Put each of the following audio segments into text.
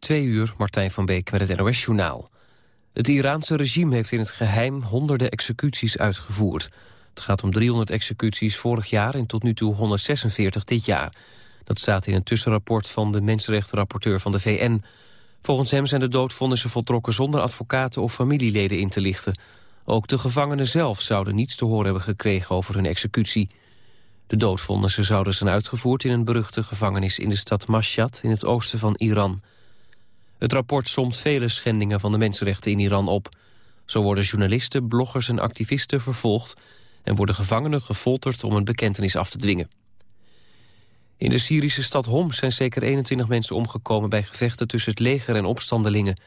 Twee uur, Martijn van Beek met het NOS-journaal. Het Iraanse regime heeft in het geheim honderden executies uitgevoerd. Het gaat om 300 executies vorig jaar en tot nu toe 146 dit jaar. Dat staat in een tussenrapport van de mensenrechtenrapporteur van de VN. Volgens hem zijn de doodvonnissen voltrokken zonder advocaten of familieleden in te lichten. Ook de gevangenen zelf zouden niets te horen hebben gekregen over hun executie. De doodvonnissen zouden zijn uitgevoerd in een beruchte gevangenis in de stad Mashhad in het oosten van Iran. Het rapport somt vele schendingen van de mensenrechten in Iran op. Zo worden journalisten, bloggers en activisten vervolgd... en worden gevangenen gefolterd om een bekentenis af te dwingen. In de Syrische stad Homs zijn zeker 21 mensen omgekomen... bij gevechten tussen het leger en opstandelingen.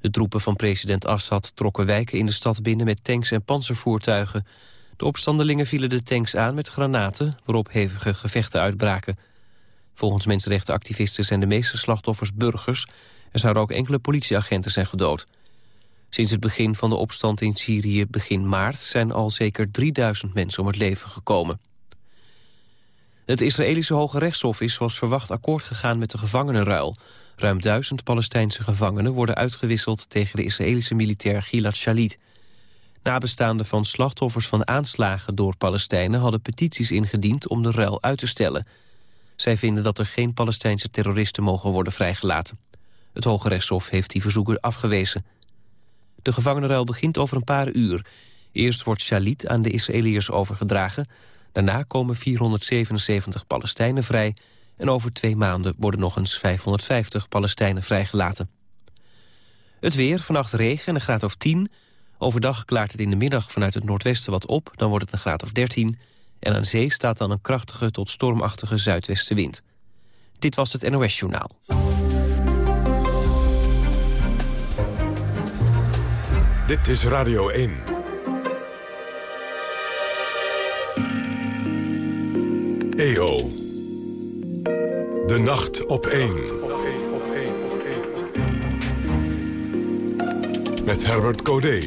De troepen van president Assad trokken wijken in de stad binnen... met tanks en panzervoertuigen. De opstandelingen vielen de tanks aan met granaten... waarop hevige gevechten uitbraken. Volgens mensenrechtenactivisten zijn de meeste slachtoffers burgers... Er zouden ook enkele politieagenten zijn gedood. Sinds het begin van de opstand in Syrië begin maart... zijn al zeker 3000 mensen om het leven gekomen. Het Israëlische Hoge Rechtshof is zoals verwacht akkoord gegaan met de gevangenenruil. Ruim duizend Palestijnse gevangenen worden uitgewisseld... tegen de Israëlische militair Gilad Shalit. Nabestaanden van slachtoffers van aanslagen door Palestijnen... hadden petities ingediend om de ruil uit te stellen. Zij vinden dat er geen Palestijnse terroristen mogen worden vrijgelaten. Het Hoge Rechtshof heeft die verzoeken afgewezen. De gevangenenruil begint over een paar uur. Eerst wordt Shalit aan de Israëliërs overgedragen. Daarna komen 477 Palestijnen vrij... en over twee maanden worden nog eens 550 Palestijnen vrijgelaten. Het weer, vannacht regen en een graad of 10. Overdag klaart het in de middag vanuit het noordwesten wat op... dan wordt het een graad of 13. En aan zee staat dan een krachtige tot stormachtige zuidwestenwind. Dit was het NOS Journaal. Dit is Radio 1. EO. De nacht op 1. Met Herbert Codé.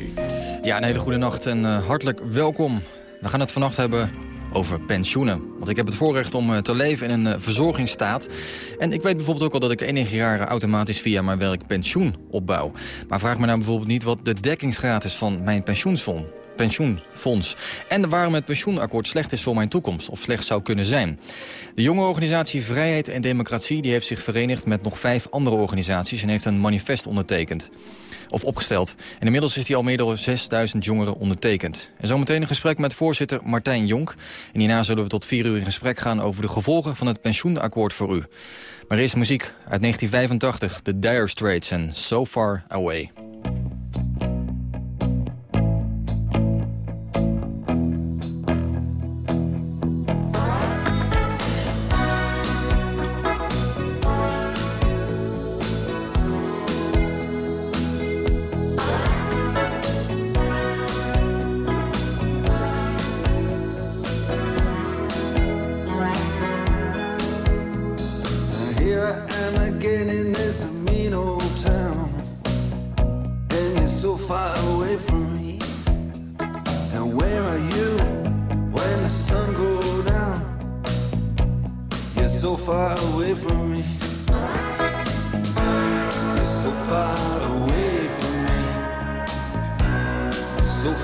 Ja, een hele goede nacht en uh, hartelijk welkom. We gaan het vannacht hebben over pensioenen. Want ik heb het voorrecht om eh, te leven in een uh, verzorgingsstaat. En ik weet bijvoorbeeld ook al dat ik enige jaren automatisch via mijn werk pensioen opbouw. Maar vraag me nou bijvoorbeeld niet wat de dekkingsgraad is van mijn pensioensfonds pensioenfonds. En waarom het pensioenakkoord slecht is voor mijn toekomst, of slecht zou kunnen zijn. De jonge organisatie Vrijheid en Democratie die heeft zich verenigd met nog vijf andere organisaties... en heeft een manifest ondertekend of opgesteld. En inmiddels is die al meer dan 6000 jongeren ondertekend. En zometeen een gesprek met voorzitter Martijn Jonk. En hierna zullen we tot vier uur in gesprek gaan over de gevolgen van het pensioenakkoord voor u. Maar eerst muziek uit 1985, The Dire Straits en So Far Away.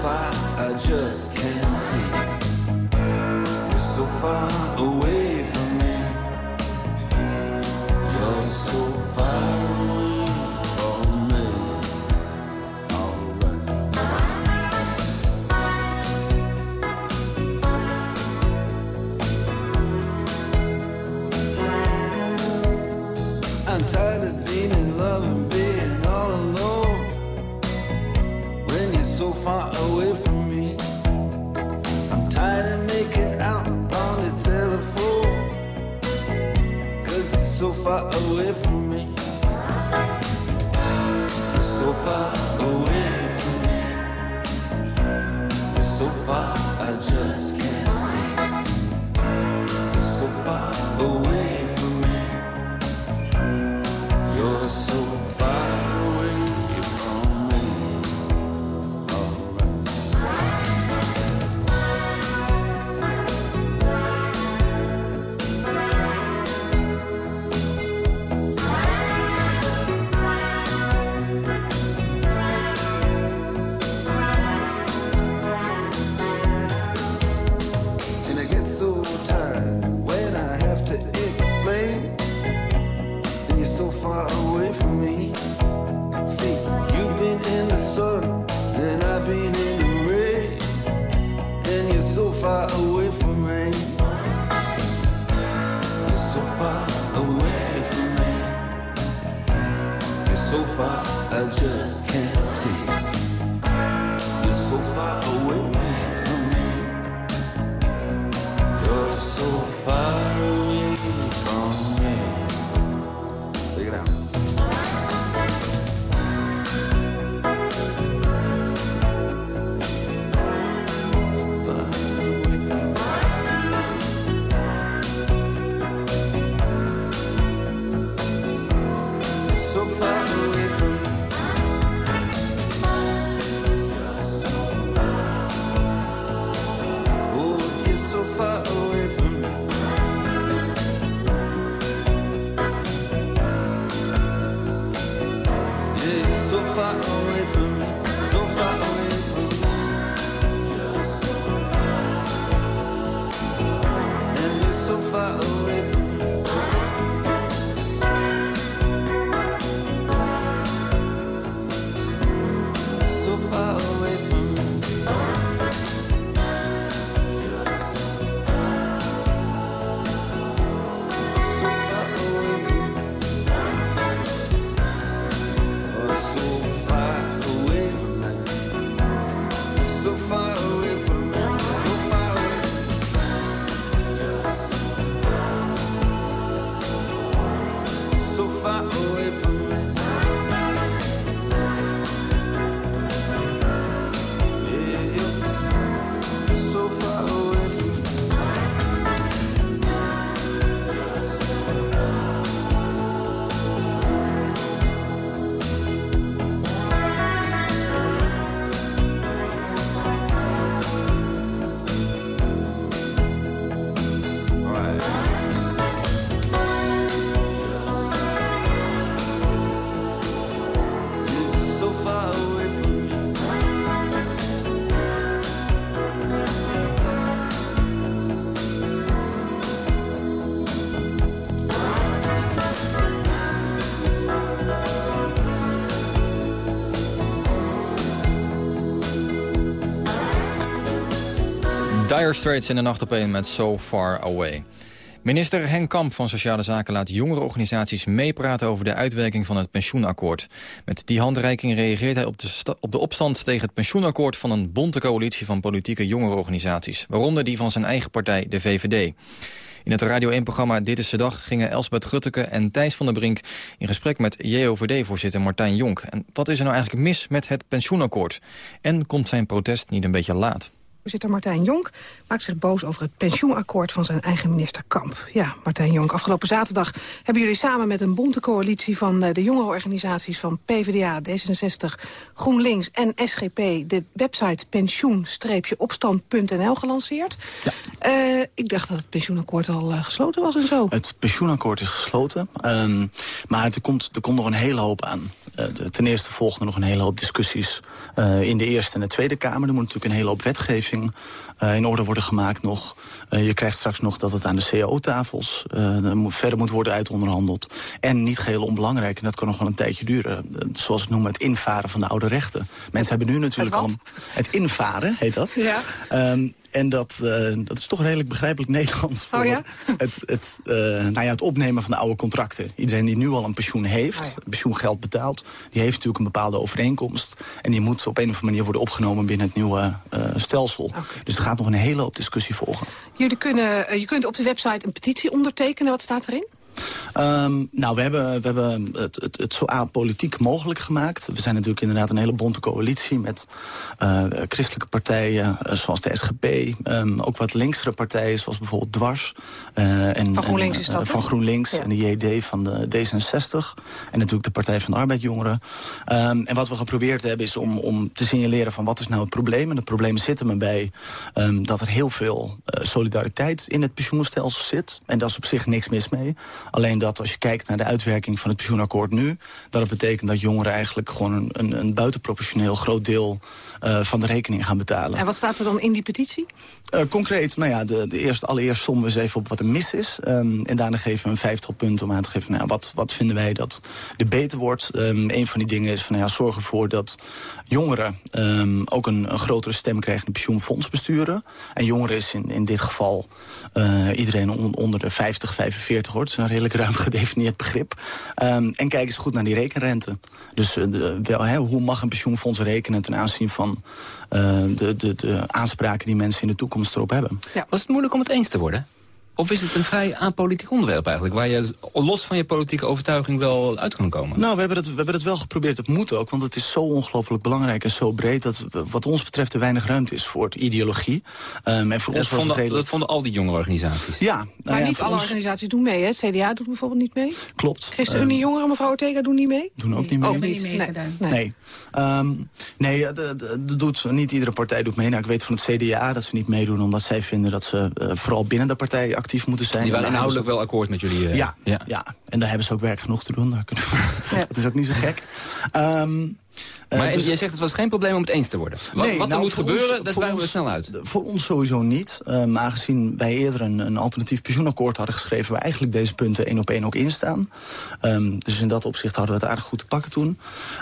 I just can't see. We're so far away. away from me. You're so far away from me. You're so far, I just. Dire in de nacht op één met So Far Away. Minister Henk Kamp van Sociale Zaken laat jongerenorganisaties meepraten over de uitwerking van het pensioenakkoord. Met die handreiking reageert hij op de, op de opstand tegen het pensioenakkoord van een bonte coalitie van politieke jongerenorganisaties. Waaronder die van zijn eigen partij, de VVD. In het Radio 1-programma Dit is de Dag gingen Elsbeth Gutteke en Thijs van der Brink in gesprek met JOVD-voorzitter Martijn Jonk. En wat is er nou eigenlijk mis met het pensioenakkoord? En komt zijn protest niet een beetje laat? Voorzitter Martijn Jonk maakt zich boos over het pensioenakkoord van zijn eigen minister Kamp. Ja, Martijn Jonk, afgelopen zaterdag hebben jullie samen met een bonte coalitie van eh, de jongerenorganisaties van PvdA, D66, GroenLinks en SGP de website pensioen-opstand.nl gelanceerd. Eh, ik dacht dat het pensioenakkoord al eh, gesloten was en zo. Het pensioenakkoord is gesloten, ehm, maar er komt, er komt nog een hele hoop aan. Ten eerste volgen er nog een hele hoop discussies in de Eerste en de Tweede Kamer. Er moet natuurlijk een hele hoop wetgeving eh, in orde worden gemaakt nog. Eh, je krijgt straks nog dat het aan de CAO-tafels verder moet worden uitonderhandeld. En niet geheel onbelangrijk, en dat kan nog wel een tijdje duren... eh, zoals het noemen, het invaren van de oude rechten. Mensen hebben nu natuurlijk Het al... Het invaren, heet dat. Ja. Ehm, en dat, eh, dat is toch redelijk begrijpelijk Nederlands voor Oh ja? het, het, eh, nou ja, het opnemen van de oude contracten. Iedereen die nu al een pensioen heeft, Oh ja. pensioengeld betaalt... die heeft natuurlijk een bepaalde overeenkomst. En die moet op een of andere manier worden opgenomen binnen het nieuwe eh, stelsel. Dus er gaat nog een hele hoop discussie volgen. Jullie kunnen, je kunt op de website een petitie ondertekenen. Wat staat erin? Ehm, nou, we hebben, we hebben het, het, het zo apolitiek mogelijk gemaakt. We zijn natuurlijk inderdaad een hele bonte coalitie... met eh, christelijke partijen eh, zoals de SGP. ehm, ook wat linksere partijen zoals bijvoorbeeld Dwars. eh, en, Van GroenLinks en, is dat? Van GroenLinks Ja. en de JD van de D66. En natuurlijk de Partij van de Arbeidjongeren. Ehm, en wat we geprobeerd hebben is om, om te signaleren van wat is nou het probleem. En het probleem zit er me bij dat er heel veel solidariteit in het pensioenstelsel zit. En daar is op zich niks mis mee. Alleen dat als je kijkt naar de uitwerking van het pensioenakkoord nu... dat het betekent dat jongeren eigenlijk gewoon een, een, een buitenproportioneel groot deel... eh, van de rekening gaan betalen. En wat staat er dan in die petitie? Uh, concreet, nou ja, de, de eerste, allereerst sommen we eens even op wat er mis is. Um, en daarna geven we een vijftal punten om aan te geven... Nou, wat, wat vinden wij dat er beter wordt. Um, een van die dingen is van, nou ja, zorg ervoor dat jongeren um, ook een, een, grotere stem krijgen in pensioenfondsbesturen. En jongeren is in, in dit geval uh, iedereen on, onder de 50, 45 hoor. Het is een redelijk ruim gedefinieerd begrip. en kijk eens goed naar die rekenrente. Dus de, wel, hè, hoe mag een pensioenfonds rekenen ten aanzien van de, de, de aanspraken die mensen in de toekomst erop hebben. Ja. Was het moeilijk om het eens te worden? Of is het een vrij apolitiek onderwerp eigenlijk... waar je los van je politieke overtuiging wel uit kan komen? Nou, we hebben het, we hebben het wel geprobeerd. Het moet ook, want het is zo ongelooflijk belangrijk en zo breed... dat wat ons betreft er weinig ruimte is voor het ideologie. Um, en voor dat, ons was vonden, het redelijk... dat vonden al die jonge organisaties? Ja. Nou maar ja, niet alle ons... organisaties doen mee, hè? Het CDA doet bijvoorbeeld niet mee. Klopt. ChristenUnie uh, Jongeren, mevrouw Ortega, doen niet mee? Doen ook niet mee. Ook niet meegedaan. Nee. Nee, um, nee de, de, de doet, niet iedere partij doet mee. Nou, ik weet van het CDA dat ze niet meedoen... omdat zij vinden dat ze uh, vooral binnen de partij actief moeten zijn. Die waren inhoudelijk wel akkoord met jullie. Uh, ja, ja. ja, en daar hebben ze ook werk genoeg te doen. dat, ja. dat is ook niet zo gek. Um, maar uh, dus, jij zegt het was geen probleem om het eens te worden. Wat, nee, wat er nou, moet gebeuren, dat brengen we snel uit. Voor ons sowieso niet. Um, aangezien wij eerder een, een, alternatief pensioenakkoord hadden geschreven... waar eigenlijk deze punten één op één ook in staan. Um, dus in dat opzicht hadden we het aardig goed te pakken toen.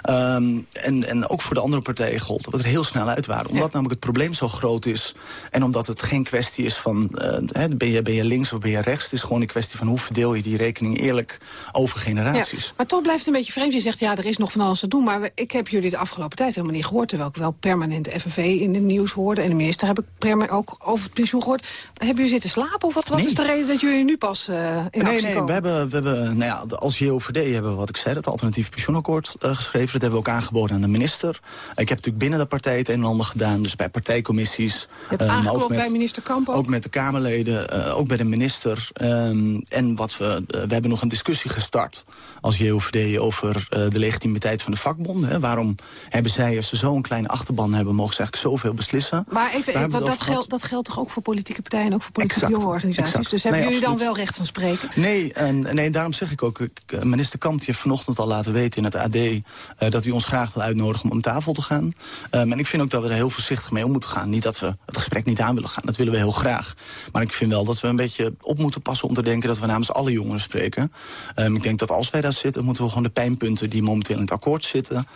Um, en, en ook voor de andere partijen gold dat we er heel snel uit waren. Omdat ja. namelijk het probleem zo groot is... en omdat het geen kwestie is van... Uh, ben, je, ben je links of ben je rechts? Het is gewoon een kwestie van hoe verdeel je die rekening eerlijk over generaties. Ja, maar toch blijft het een beetje vreemd. Je zegt, ja, er is nog van alles te doen. Maar ik heb jullie de afgelopen tijd helemaal niet gehoord. Terwijl ik wel permanent de FNV in het nieuws hoorde. En de minister heb ik ook over het pensioen gehoord. Hebben jullie zitten slapen? Of wat, wat nee. is de reden dat jullie nu pas uh, in nee, nee, komen? we hebben, we hebben nou ja, als JOVD hebben we wat ik zei, het alternatief pensioenakkoord uh, geschreven. Dat hebben we ook aangeboden aan de minister. Ik heb natuurlijk binnen de partij het een en ander gedaan. Dus bij partijcommissies. Je hebt uh, aangeklopt bij minister Kamp ook? Ook met de Kamerleden, uh, ook bij de minister. Um, en wat we, we hebben nog een discussie gestart als JOVD over de legitimiteit van de vakbonden. Hè. Waarom hebben zij, als ze zo'n kleine achterban hebben, mogen ze eigenlijk zoveel beslissen. Maar even, want dat, geld, dat geldt toch ook voor politieke partijen en ook voor politieke jonge organisaties? Exact. Dus hebben nee, jullie absoluut. dan wel recht van spreken? Nee, en, nee, daarom zeg ik ook, ik, minister Kamp heeft vanochtend al laten weten in het AD... Uh, dat hij ons graag wil uitnodigen om aan tafel te gaan. Um, en ik vind ook dat we er heel voorzichtig mee om moeten gaan. Niet dat we het gesprek niet aan willen gaan, dat willen we heel graag. Maar ik vind wel dat we een beetje op moeten passen om te denken... dat we namens alle jongeren spreken. Um, ik denk dat als wij daar zitten, moeten we gewoon de pijnpunten... die momenteel in het akkoord zitten...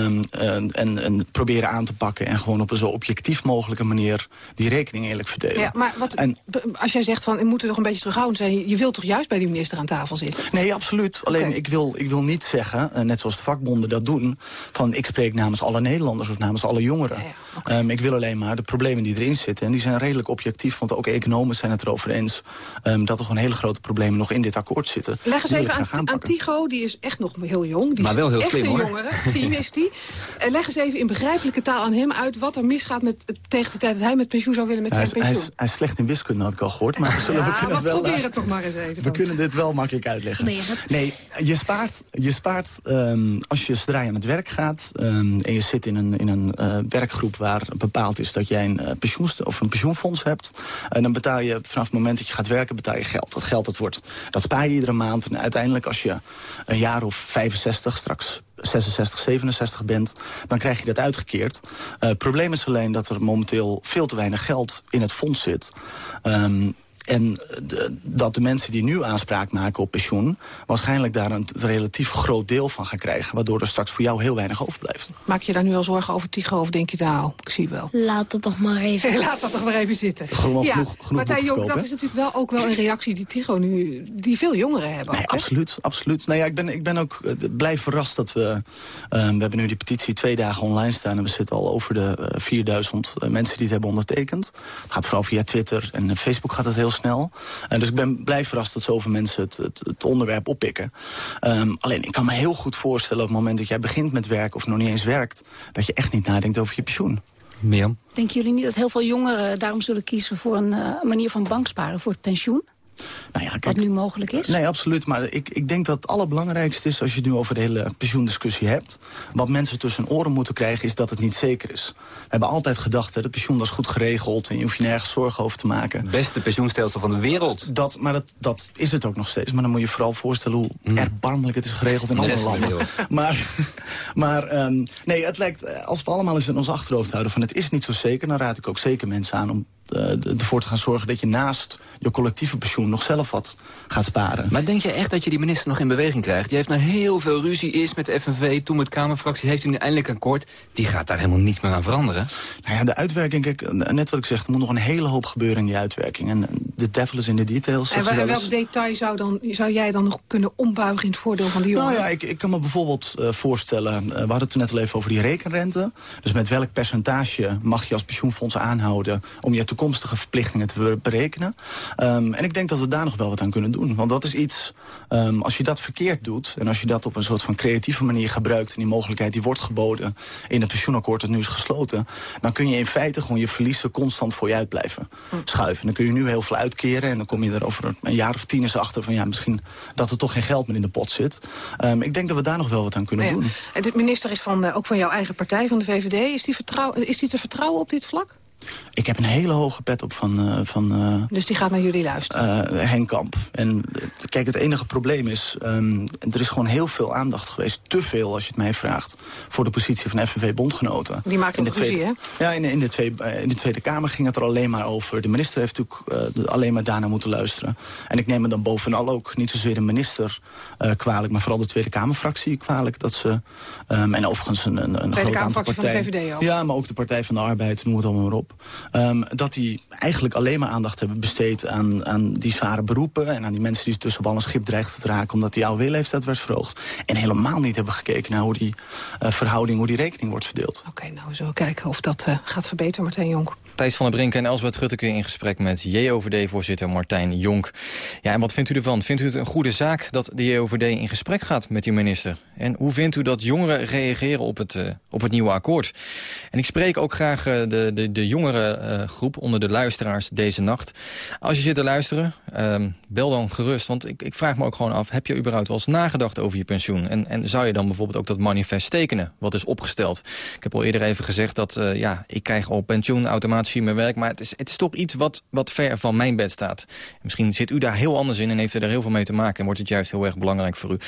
Um, en, en proberen aan te pakken en gewoon op een zo objectief mogelijke manier die rekening eerlijk verdelen. Ja, maar wat, en, als jij zegt van we moeten toch een beetje terughoudend zijn, je wilt toch juist bij die minister aan tafel zitten? Nee, absoluut. Alleen ik, wil, ik wil niet zeggen, net zoals de vakbonden dat doen, van ik spreek namens alle Nederlanders of namens alle jongeren. Ja, ja, oké. Um, ik wil alleen maar de problemen die erin zitten, en die zijn redelijk objectief, want ook economen zijn het erover eens um, dat er gewoon hele grote problemen nog in dit akkoord zitten. Leg eens even aan, aan. Tigo, die is echt nog heel jong. Die Maar is wel heel echt slim, een hoor. jongere. Tien is die. Uh, leg eens even in begrijpelijke taal aan hem uit wat er misgaat met, tegen de tijd dat hij met pensioen zou willen met Hij zijn is, hij, pensioen. is, hij is slecht in wiskunde, had ik al gehoord. Maar we, zullen, we kunnen maar het wel, probeer eh, het toch maar eens even. We dan. kunnen dit wel makkelijk uitleggen. Dat? Nee, je spaart, je spaart um, als je zodra je aan het werk gaat... Um, en je zit in een, in een uh, werkgroep waar bepaald is dat jij een, uh, pensioenst of een pensioenfonds hebt... en dan betaal je vanaf het moment dat je gaat werken, betaal je geld. Dat geld dat wordt, dat spaar je iedere maand. En uiteindelijk als je een jaar of 65, straks 66, 67 bent, dan krijg je dat uitgekeerd. Uh, het probleem is alleen dat er momenteel veel te weinig geld in het fonds zit. Um, en de, dat de mensen die nu aanspraak maken op pensioen... waarschijnlijk daar een relatief groot deel van gaan krijgen... waardoor er straks voor jou heel weinig overblijft. Maak je daar nu al zorgen over Tigo of denk je nou, ik zie wel. Laat het toch maar even. Laat dat nog maar even zitten. Gewoon ja, genoeg- genoeg Martijn boeken Jonk, dat is natuurlijk wel ook wel een reactie die Tigo nu... die veel jongeren hebben. Nee, ook, hè? absoluut, absoluut. Nou ja, ik ben, ik ben ook uh, blij verrast dat we... Uh, we hebben nu die petitie twee dagen online staan... en we zitten al over de uh, 4000 mensen die het hebben ondertekend. Het gaat vooral via Twitter en Facebook gaat het heel snel. Uh, dus ik ben blij verrast dat zoveel mensen het, het, het onderwerp oppikken. Um, alleen, ik kan me heel goed voorstellen... op het moment dat jij begint met werken of nog niet eens werkt... dat je echt niet nadenkt over je pensioen. Mirjam? Denken jullie niet dat heel veel jongeren daarom zullen kiezen... voor een uh, manier van banksparen voor het pensioen? Nou ja, kijk, Wat nu mogelijk is? Nee, absoluut. Maar ik, ik denk dat het allerbelangrijkste is... als je het nu over de hele pensioendiscussie hebt... wat mensen tussen hun oren moeten krijgen... is dat het niet zeker is. We hebben altijd gedacht, dat het pensioen was goed geregeld... en je hoeft je nergens zorgen over te maken. Het beste pensioenstelsel van de wereld. Dat, maar dat, dat is het ook nog steeds. Maar dan moet je vooral voorstellen hoe Mm. erbarmelijk het is geregeld in De andere de landen. Maar, maar um, nee, het lijkt, als we allemaal eens in ons achterhoofd houden... van het is niet zo zeker, dan raad ik ook zeker mensen aan... om eh, ervoor te gaan zorgen dat je naast je collectieve pensioen nog zelf wat gaat sparen. Maar denk je echt dat je die minister nog in beweging krijgt? Die heeft nou heel veel ruzie is met de FNV, toen met Kamerfracties... heeft hij nu eindelijk een akkoord. Die gaat daar helemaal niets meer aan veranderen. Nou ja, de uitwerking, kijk, net wat ik zeg, er moet nog een hele hoop gebeuren in die uitwerking. En de devil is in de details. En wel welk detail zou, dan, zou jij dan nog kunnen ombuigen in het voordeel van die jongeren? Nou ja, ik, ik kan me bijvoorbeeld uh, voorstellen, uh, we hadden het net al even over die rekenrente. Dus met welk percentage mag je als pensioenfonds aanhouden om je toekomstige verplichtingen te berekenen. Um, en ik denk dat we daar nog wel wat aan kunnen doen. Want dat is iets, um, als je dat verkeerd doet... en als je dat op een soort van creatieve manier gebruikt... en die mogelijkheid die wordt geboden in het pensioenakkoord dat nu is gesloten... dan kun je in feite gewoon je verliezen constant voor je uit blijven hm. schuiven. Dan kun je nu heel veel uitkeren en dan kom je er over een jaar of tien eens achter... van ja, misschien dat er toch geen geld meer in de pot zit. Um, ik denk dat we daar nog wel wat aan kunnen ja. doen. En de minister is van, uh, ook van jouw eigen partij, van de VVD. Is die, vertrouw, is die te vertrouwen op dit vlak? Ik heb een hele hoge pet op van... Uh, van uh, dus die gaat naar jullie luisteren? Uh, Henk Kamp. En kijk, het enige probleem is... Um, er is gewoon heel veel aandacht geweest. Te veel, als je het mij vraagt. Voor de positie van FNV-bondgenoten. Die maakt ook ruzie, hè? Ja, in, in, de tweede, in de Tweede Kamer ging het er alleen maar over. De minister heeft natuurlijk alleen maar daarna moeten luisteren. En ik neem me dan bovenal ook niet zozeer de minister kwalijk... maar vooral de Tweede Kamerfractie kwalijk. Dat ze, um, en overigens een, een, een Tweede groot aantal partijen... van de VVD ook. Ja, maar ook de Partij van de Arbeid, noem het allemaal maar op. Um, dat die eigenlijk alleen maar aandacht hebben besteed aan, aan die zware beroepen... en aan die mensen die tussen wal en schip dreigden te raken... omdat die oude leeftijd werd verhoogd. En helemaal niet hebben gekeken naar hoe die uh, verhouding, hoe die rekening wordt verdeeld. Oké, nou, we zullen kijken of dat uh, gaat verbeteren, Martijn Jonk. Thijs van der Brink en Elsbeth Gutteke in gesprek met JOVD-voorzitter Martijn Jonk. Ja, en wat vindt u ervan? Vindt u het een goede zaak dat de JOVD in gesprek gaat met die minister? En hoe vindt u dat jongeren reageren op het, uh, op het nieuwe akkoord? En ik spreek ook graag uh, de, de, de jongerengroep uh, onder de luisteraars deze nacht. Als je zit te luisteren, um, bel dan gerust. Want ik, ik vraag me ook gewoon af, heb je überhaupt wel eens nagedacht over je pensioen? En, en zou je dan bijvoorbeeld ook dat manifest tekenen, wat is opgesteld? Ik heb al eerder even gezegd dat, ja, ik krijg al pensioen automatisch mijn werk. Maar het is, het is toch iets wat, wat ver van mijn bed staat. Misschien zit u daar heel anders in en heeft u er heel veel mee te maken. En wordt het juist heel erg belangrijk voor u.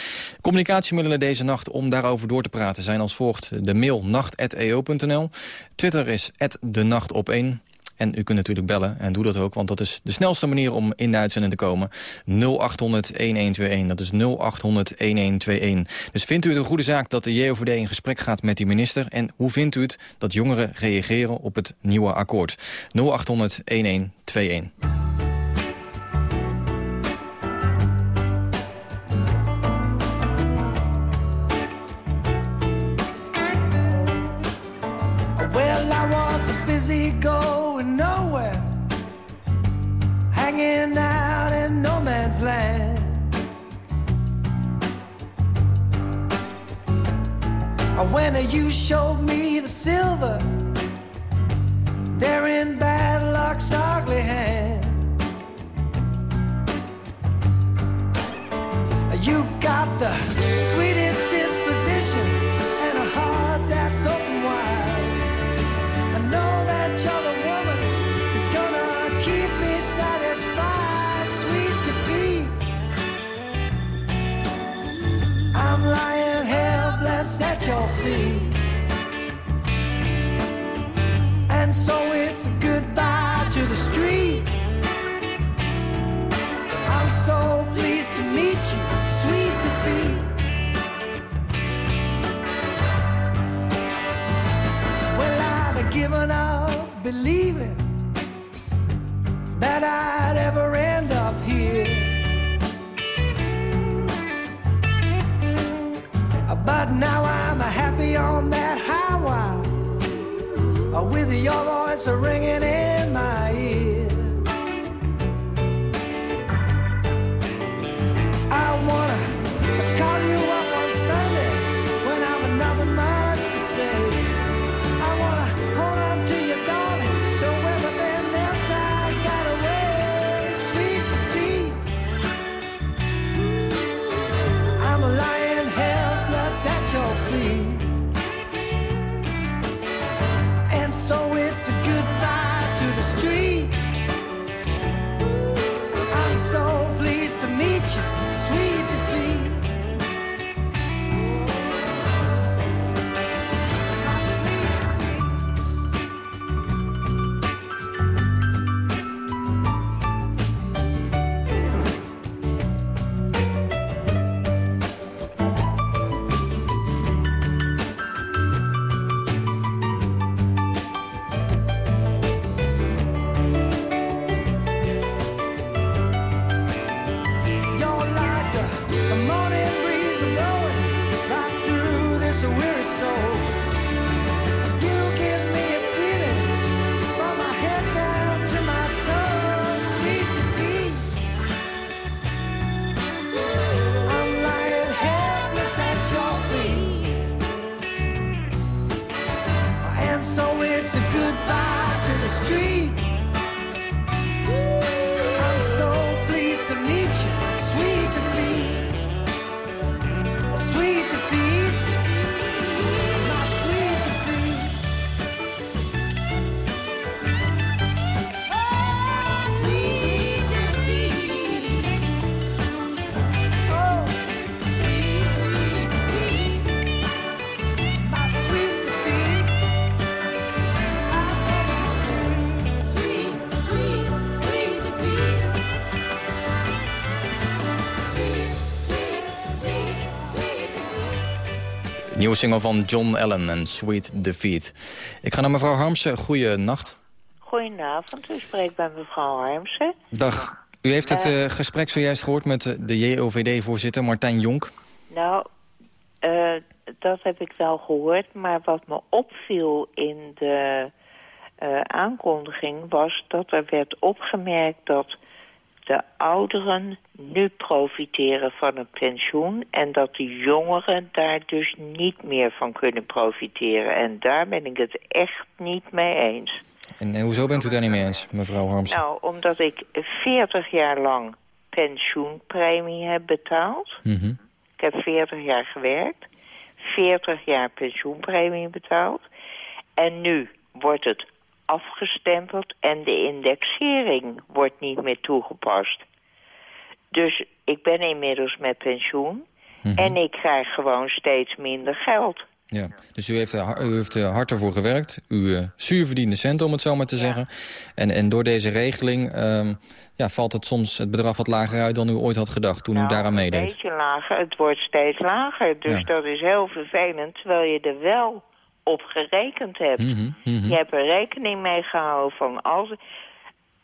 Communicatiemiddelen deze nacht om daarover door te praten zijn als volgt. De mail nacht.eo.nl. Twitter is de nacht op 1. En u kunt natuurlijk bellen en doe dat ook, want dat is de snelste manier om in de uitzending te komen. 0800-1121, dat is 0800-1121. Dus vindt u het een goede zaak dat de JOVD in gesprek gaat met die minister? En hoe vindt u het dat jongeren reageren op het nieuwe akkoord? 0800-1121. When you showed me the silver, there in bad luck's ugly hand. You got the sweetest disposition and a heart that's open wide. I know that you're the woman who's gonna keep me satisfied. Sweet defeat. I'm lying your feet. And so it's a goodbye to the street. I'm so pleased to meet you, sweet defeat. Well, I'd have given up believing that I'd ever end up here. But now happy on that highway uh, with your voice ringing in Nieuwe single van John Allen en Sweet Defeat. Ik ga naar mevrouw Harmsen. Goeie nacht. Goedenavond, u spreekt bij mevrouw Harmsen. Dag. U heeft het eh, gesprek zojuist gehoord met eh, de JOVD-voorzitter Martijn Jonk. Nou, eh, dat heb ik wel gehoord, maar wat me opviel in de aankondiging was dat er werd opgemerkt dat de ouderen nu profiteren van het pensioen en dat de jongeren daar dus niet meer van kunnen profiteren. En daar ben ik het echt niet mee eens. En, en hoezo bent u daar niet mee eens, mevrouw Harmsen? Nou, omdat ik 40 jaar lang pensioenpremie heb betaald. Mhm. Ik heb 40 jaar gewerkt. 40 jaar pensioenpremie betaald. En nu wordt het afgestempeld en de indexering wordt niet meer toegepast. Dus ik ben inmiddels met pensioen Mhm. en ik krijg gewoon steeds minder geld. Ja. Dus u heeft, er u heeft er hard ervoor gewerkt. U eh zuurverdiende centen, om het zo maar te zeggen. En, en door deze regeling ehm, ja, valt het soms het bedrag wat lager uit dan u ooit had gedacht toen u daaraan Nou, Een meedeed. beetje lager, het wordt steeds lager. Dus Ja. dat is heel vervelend, terwijl je er wel op gerekend hebt. Mhm, mhm. Je hebt er rekening mee gehouden van als...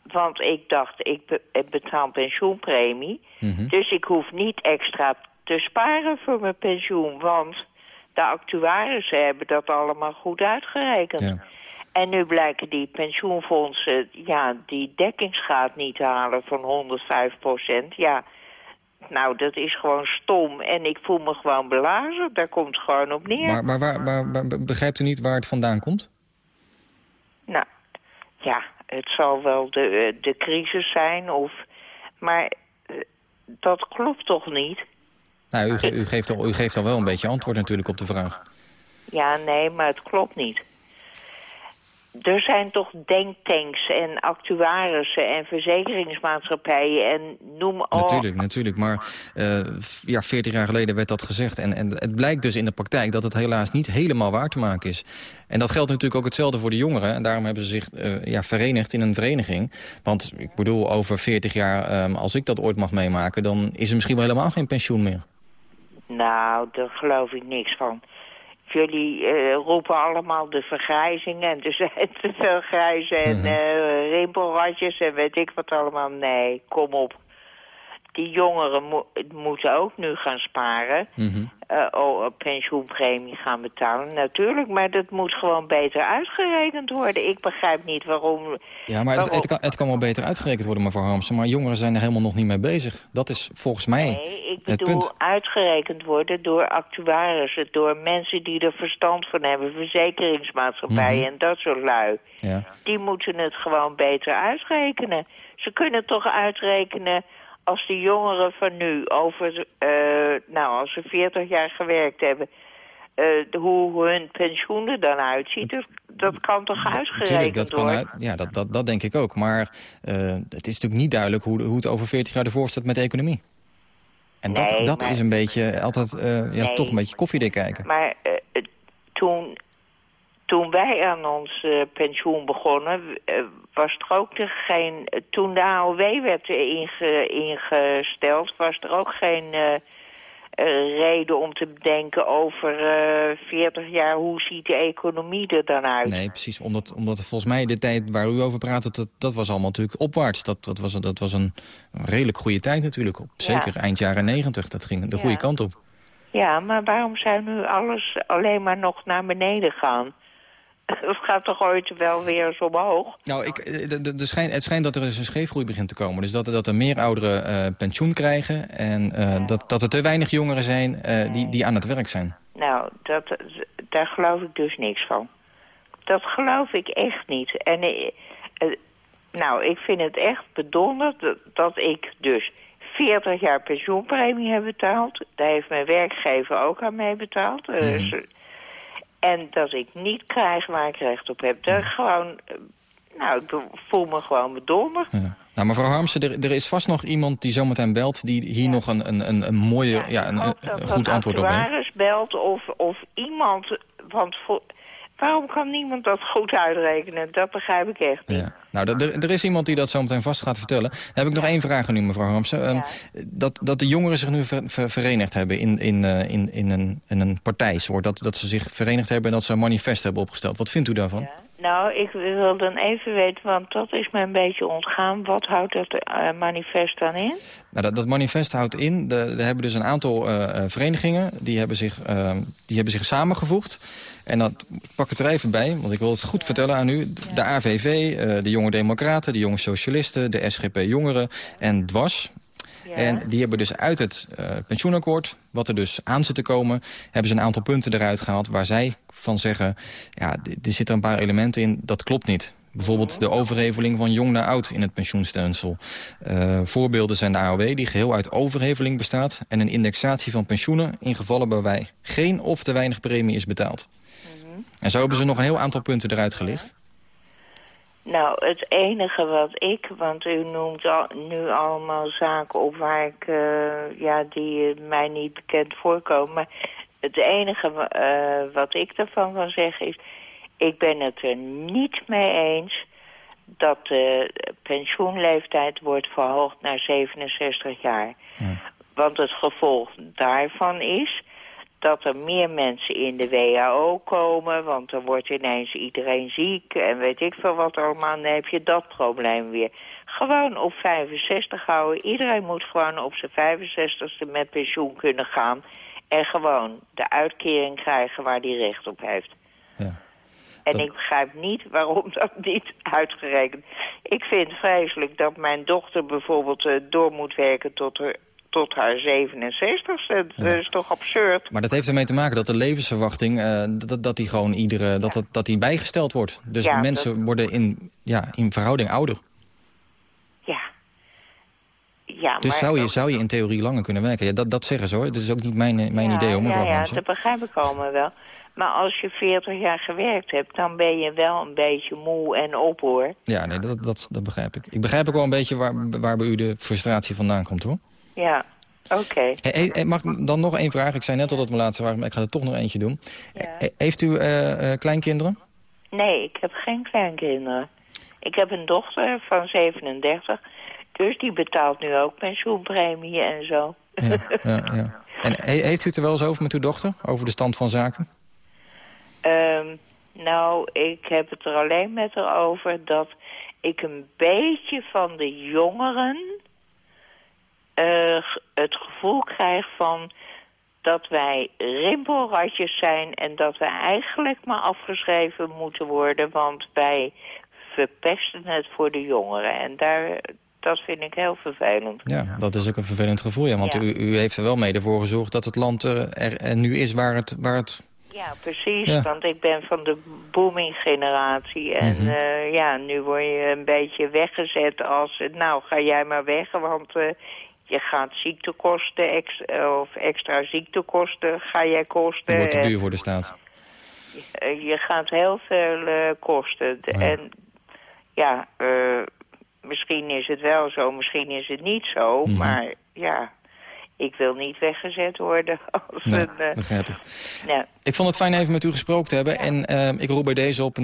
Want ik dacht, ik be- betaal pensioenpremie. Mhm. Dus ik hoef niet extra te sparen voor mijn pensioen. Want de actuarissen hebben dat allemaal goed uitgerekend. Ja. En nu blijken die pensioenfondsen ja, die dekkingsgraad niet te halen van 105% Ja, nou, dat is gewoon stom. En ik voel me gewoon belazerd. Daar komt het gewoon op neer. Maar, maar waar, waar- waar- begrijpt u niet waar het vandaan komt? Nou, ja, het zal wel de, de crisis zijn of... Maar eh, dat klopt toch niet? Nou, u, ge- u, geeft al, u geeft al wel een beetje antwoord natuurlijk op de vraag. Ja, nee, maar het klopt niet. Er zijn toch denktanks en actuarissen en verzekeringsmaatschappijen en noem al... Natuurlijk, natuurlijk. Maar f- ja, 40 jaar geleden werd dat gezegd. En, en het blijkt dus in de praktijk dat het helaas niet helemaal waar te maken is. En dat geldt natuurlijk ook hetzelfde voor de jongeren. En daarom hebben ze zich eh, ja, verenigd in een vereniging. Want ik bedoel, over 40 jaar, ehm, als ik dat ooit mag meemaken... dan is er misschien wel helemaal geen pensioen meer. Nou, daar geloof ik niks van. Jullie eh, roepen allemaal de vergrijzing en zijn te veel grijzen en eh, rimpelratjes en weet ik wat allemaal. Nee, kom op. Die jongeren mo- moeten ook nu gaan sparen. Eh, oh, pensioenpremie gaan betalen. Natuurlijk, maar dat moet gewoon beter uitgerekend worden. Ik begrijp niet waarom... Ja, maar het, waarom- het, kan, het kan wel beter uitgerekend worden, mevrouw Harmsen. Maar jongeren zijn er helemaal nog niet mee bezig. Dat is volgens mij Nee, ik het bedoel punt. uitgerekend worden door actuarissen, door mensen die er verstand van hebben, verzekeringsmaatschappijen Mhm. en dat soort lui. Ja. Die moeten het gewoon beter uitrekenen. Ze kunnen toch uitrekenen als de jongeren van nu over, eh, nou als ze 40 jaar gewerkt hebben, eh, hoe hun pensioen er dan uitziet. Dat, dat kan toch uitgerekend Natuurlijk, dat kan worden? uit, ja, dat, dat, dat denk ik ook. Maar eh, het is natuurlijk niet duidelijk hoe, hoe het over 40 jaar ervoor staat met de economie. En dat, Nee, dat maar- is een beetje altijd ja, Nee. toch een beetje koffiedik kijken. Maar toen, toen wij aan ons eh, pensioen begonnen, eh, was er ook nog geen... Toen de AOW werd inge, ingesteld, was er ook geen eh, reden om te bedenken over eh 40 jaar... hoe ziet de economie er dan uit? Nee, precies. Omdat, omdat volgens mij de tijd waar u over praat, dat, dat was allemaal natuurlijk opwaarts. Dat, dat was, dat was een, redelijk goede tijd natuurlijk. Op, Ja. zeker eind jaren negentig. Dat ging de goede Ja. kant op. Ja, maar waarom zou nu alles alleen maar nog naar beneden gaan? Het gaat toch ooit wel weer eens omhoog? Nou, ik, eh, de, de, de schijn, het schijnt dat er eens een scheefgroei begint te komen. Dus dat, dat er meer ouderen eh, pensioen krijgen... en eh, dat, dat er te weinig jongeren zijn die, die aan het werk zijn. Nou, dat, daar geloof ik dus niks van. Dat geloof ik echt niet. En nou, ik vind het echt bedonderd dat, dat ik dus 40 jaar pensioenpremie heb betaald. Daar heeft mijn werkgever ook aan mee betaald. Mhm. En dat ik niet krijg waar ik recht op heb. Dat gewoon, eh, nou, ik voel me gewoon bedonderd. Ja. Nou, mevrouw Harmsen, er, er is vast nog iemand die zometeen belt... die hier nog een, een, een, een mooie, ja, een, goed antwoord op heeft. belt of, of iemand... Want voor, waarom kan niemand dat goed uitrekenen? Dat begrijp ik echt niet. Ja. Nou, er- is iemand die dat zo meteen vast gaat vertellen. Dan heb ik nog één vraag aan u, mevrouw Harmsen. Ehm, dat, dat de jongeren zich nu ver- ver- verenigd hebben in, in, eh, in, in, een, in een partijsoort. Dat, dat ze zich verenigd hebben en dat ze een manifest hebben opgesteld. Wat vindt u daarvan? Nou, ik wil dan even weten, want dat is me een beetje ontgaan. Wat houdt dat eh, manifest dan in? Nou, dat, manifest houdt in, er hebben dus een aantal eh, eh, verenigingen... Die hebben, zich, eh, die hebben zich samengevoegd. En dat, ik pak het er even bij, want ik wil het goed vertellen aan u. De AVV, de Jonge Democraten, de Jonge Socialisten... de SGP Jongeren en En die hebben dus uit het eh, pensioenakkoord, wat er dus aan zit te komen... hebben ze een aantal punten eruit gehaald waar zij van zeggen... ja, er zitten een paar elementen in, dat klopt niet. Bijvoorbeeld de overheveling van jong naar oud in het pensioenstelsel. Eh, voorbeelden zijn de AOW, die geheel uit overheveling bestaat... en een indexatie van pensioenen in gevallen waarbij geen of te weinig premie is betaald. En zo hebben ze nog een heel aantal punten eruit gelicht. Nou, het enige wat ik, want u noemt al, nu allemaal zaken op waar ik, eh, ja, die mij niet bekend voorkomen. Maar het enige eh, wat ik daarvan kan zeggen is, ik ben het er niet mee eens dat de pensioenleeftijd wordt verhoogd naar 67 jaar. Want het gevolg daarvan is dat er meer mensen in de WHO komen... want dan wordt ineens iedereen ziek en weet ik veel wat allemaal... dan heb je dat probleem weer. Gewoon op 65 houden. Iedereen moet gewoon op zijn 65ste met pensioen kunnen gaan... en gewoon de uitkering krijgen waar hij recht op heeft. En ik begrijp niet waarom dat niet uitgerekend. Ik vind vreselijk dat mijn dochter bijvoorbeeld eh, door moet werken tot haar, tot haar 67ste. Dat is toch absurd? Maar dat heeft ermee te maken dat de levensverwachting... eh, dat, dat die gewoon iedere, dat, dat, dat die bijgesteld wordt. Dus Ja, mensen worden in, ja, in verhouding ouder. Ja. Ja, Dus maar zou je, ook- zou je in theorie langer kunnen werken? Ja, dat, dat zeggen ze hoor. Dat is ook niet mijn, eh, mijn idee hoor, mevrouw Ja, ja dat begrijp ik allemaal wel. Maar als je 40 jaar gewerkt hebt, dan ben je wel een beetje moe en op hoor. Ja, nee, dat, dat, dat begrijp ik. Ik begrijp ook wel een beetje waar, waar bij u de frustratie vandaan komt hoor. Ja, oké. Hey, hey, hey, mag ik dan nog één vraag? Ik zei net al dat het mijn laatste vraag, maar ik ga er toch nog eentje doen. He- heeft u eh, eh, kleinkinderen? Nee, ik heb geen kleinkinderen. Ik heb een dochter van 37, dus die betaalt nu ook pensioenpremie en zo. Ja, ja, ja. En he- heeft u het er wel eens over met uw dochter? Over de stand van zaken? Ehm, nou, ik heb het er alleen met haar over dat ik een beetje van de jongeren eh, het gevoel krijg van dat wij rimpelratjes zijn en dat we eigenlijk maar afgeschreven moeten worden, want wij verpesten het voor de jongeren. En daar, dat vind ik heel vervelend. Ja, dat is ook een vervelend gevoel. Ja, want Ja. U, u heeft er wel mee ervoor gezorgd dat het land eh, er, er nu is waar het... Waar het Ja, precies. Ja. Want ik ben van de booming generatie. En Mhm. eh, ja, nu word je een beetje weggezet als... Nou, ga jij maar weg, want eh, je gaat ziektekosten... Ex, of extra ziektekosten ga jij kosten. het wordt te duur voor de staat. eh, je gaat heel veel eh, kosten. Ja. En ja, eh, misschien is het wel zo, misschien is het niet zo. Mhm. Maar ja, ik wil niet weggezet worden als Nee, een... eh, begrijp ik. Ik vond het fijn even met u gesproken te hebben. En eh, ik roep bij deze op 0800-1121.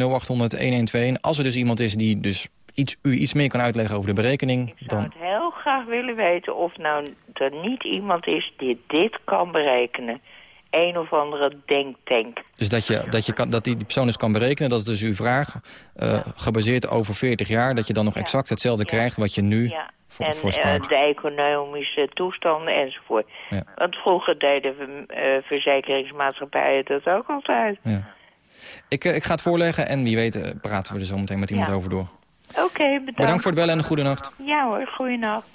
Als er dus iemand is die dus iets, u iets meer kan uitleggen over de berekening... zou dan het heel graag willen weten of nou er niet iemand is die dit kan berekenen. een of andere denktank. Dus dat, je, dat, je kan, dat die persoon dus kan berekenen, dat is dus uw vraag... eh, gebaseerd over 40 jaar, dat je dan nog exact hetzelfde krijgt... wat je nu Ja. voor, en eh, de economische toestanden enzovoort. Want vroeger deden we, eh, verzekeringsmaatschappijen dat ook altijd. Ik, ik ga het voorleggen en wie weet praten we er zo meteen met iemand over door. Oké, bedankt. Bedankt voor het bellen en een goede nacht. Ja hoor, goeienacht.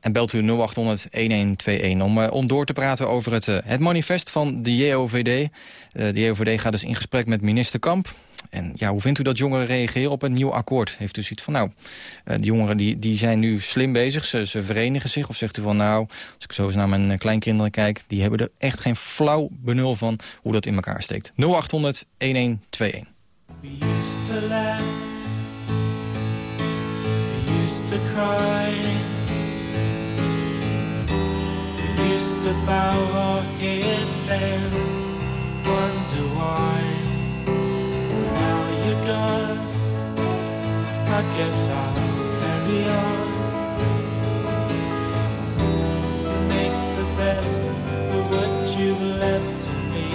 En belt u 0800-1121 om, eh, om door te praten over het, eh, het manifest van de JOVD. Eh, de JOVD gaat dus in gesprek met minister Kamp. En ja, hoe vindt u dat jongeren reageren op een nieuw akkoord? Heeft u zoiets van, nou, eh, de jongeren die, die zijn nu slim bezig, ze, ze verenigen zich. Of zegt u van, nou, als ik zo eens naar mijn kleinkinderen kijk... die hebben er echt geen flauw benul van hoe dat in elkaar steekt. 0800-1121. We used to cry, we used to bow our heads then, wonder why. Now you're gone, I guess I'll carry on. Make the best of what you've left to me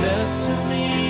left to me,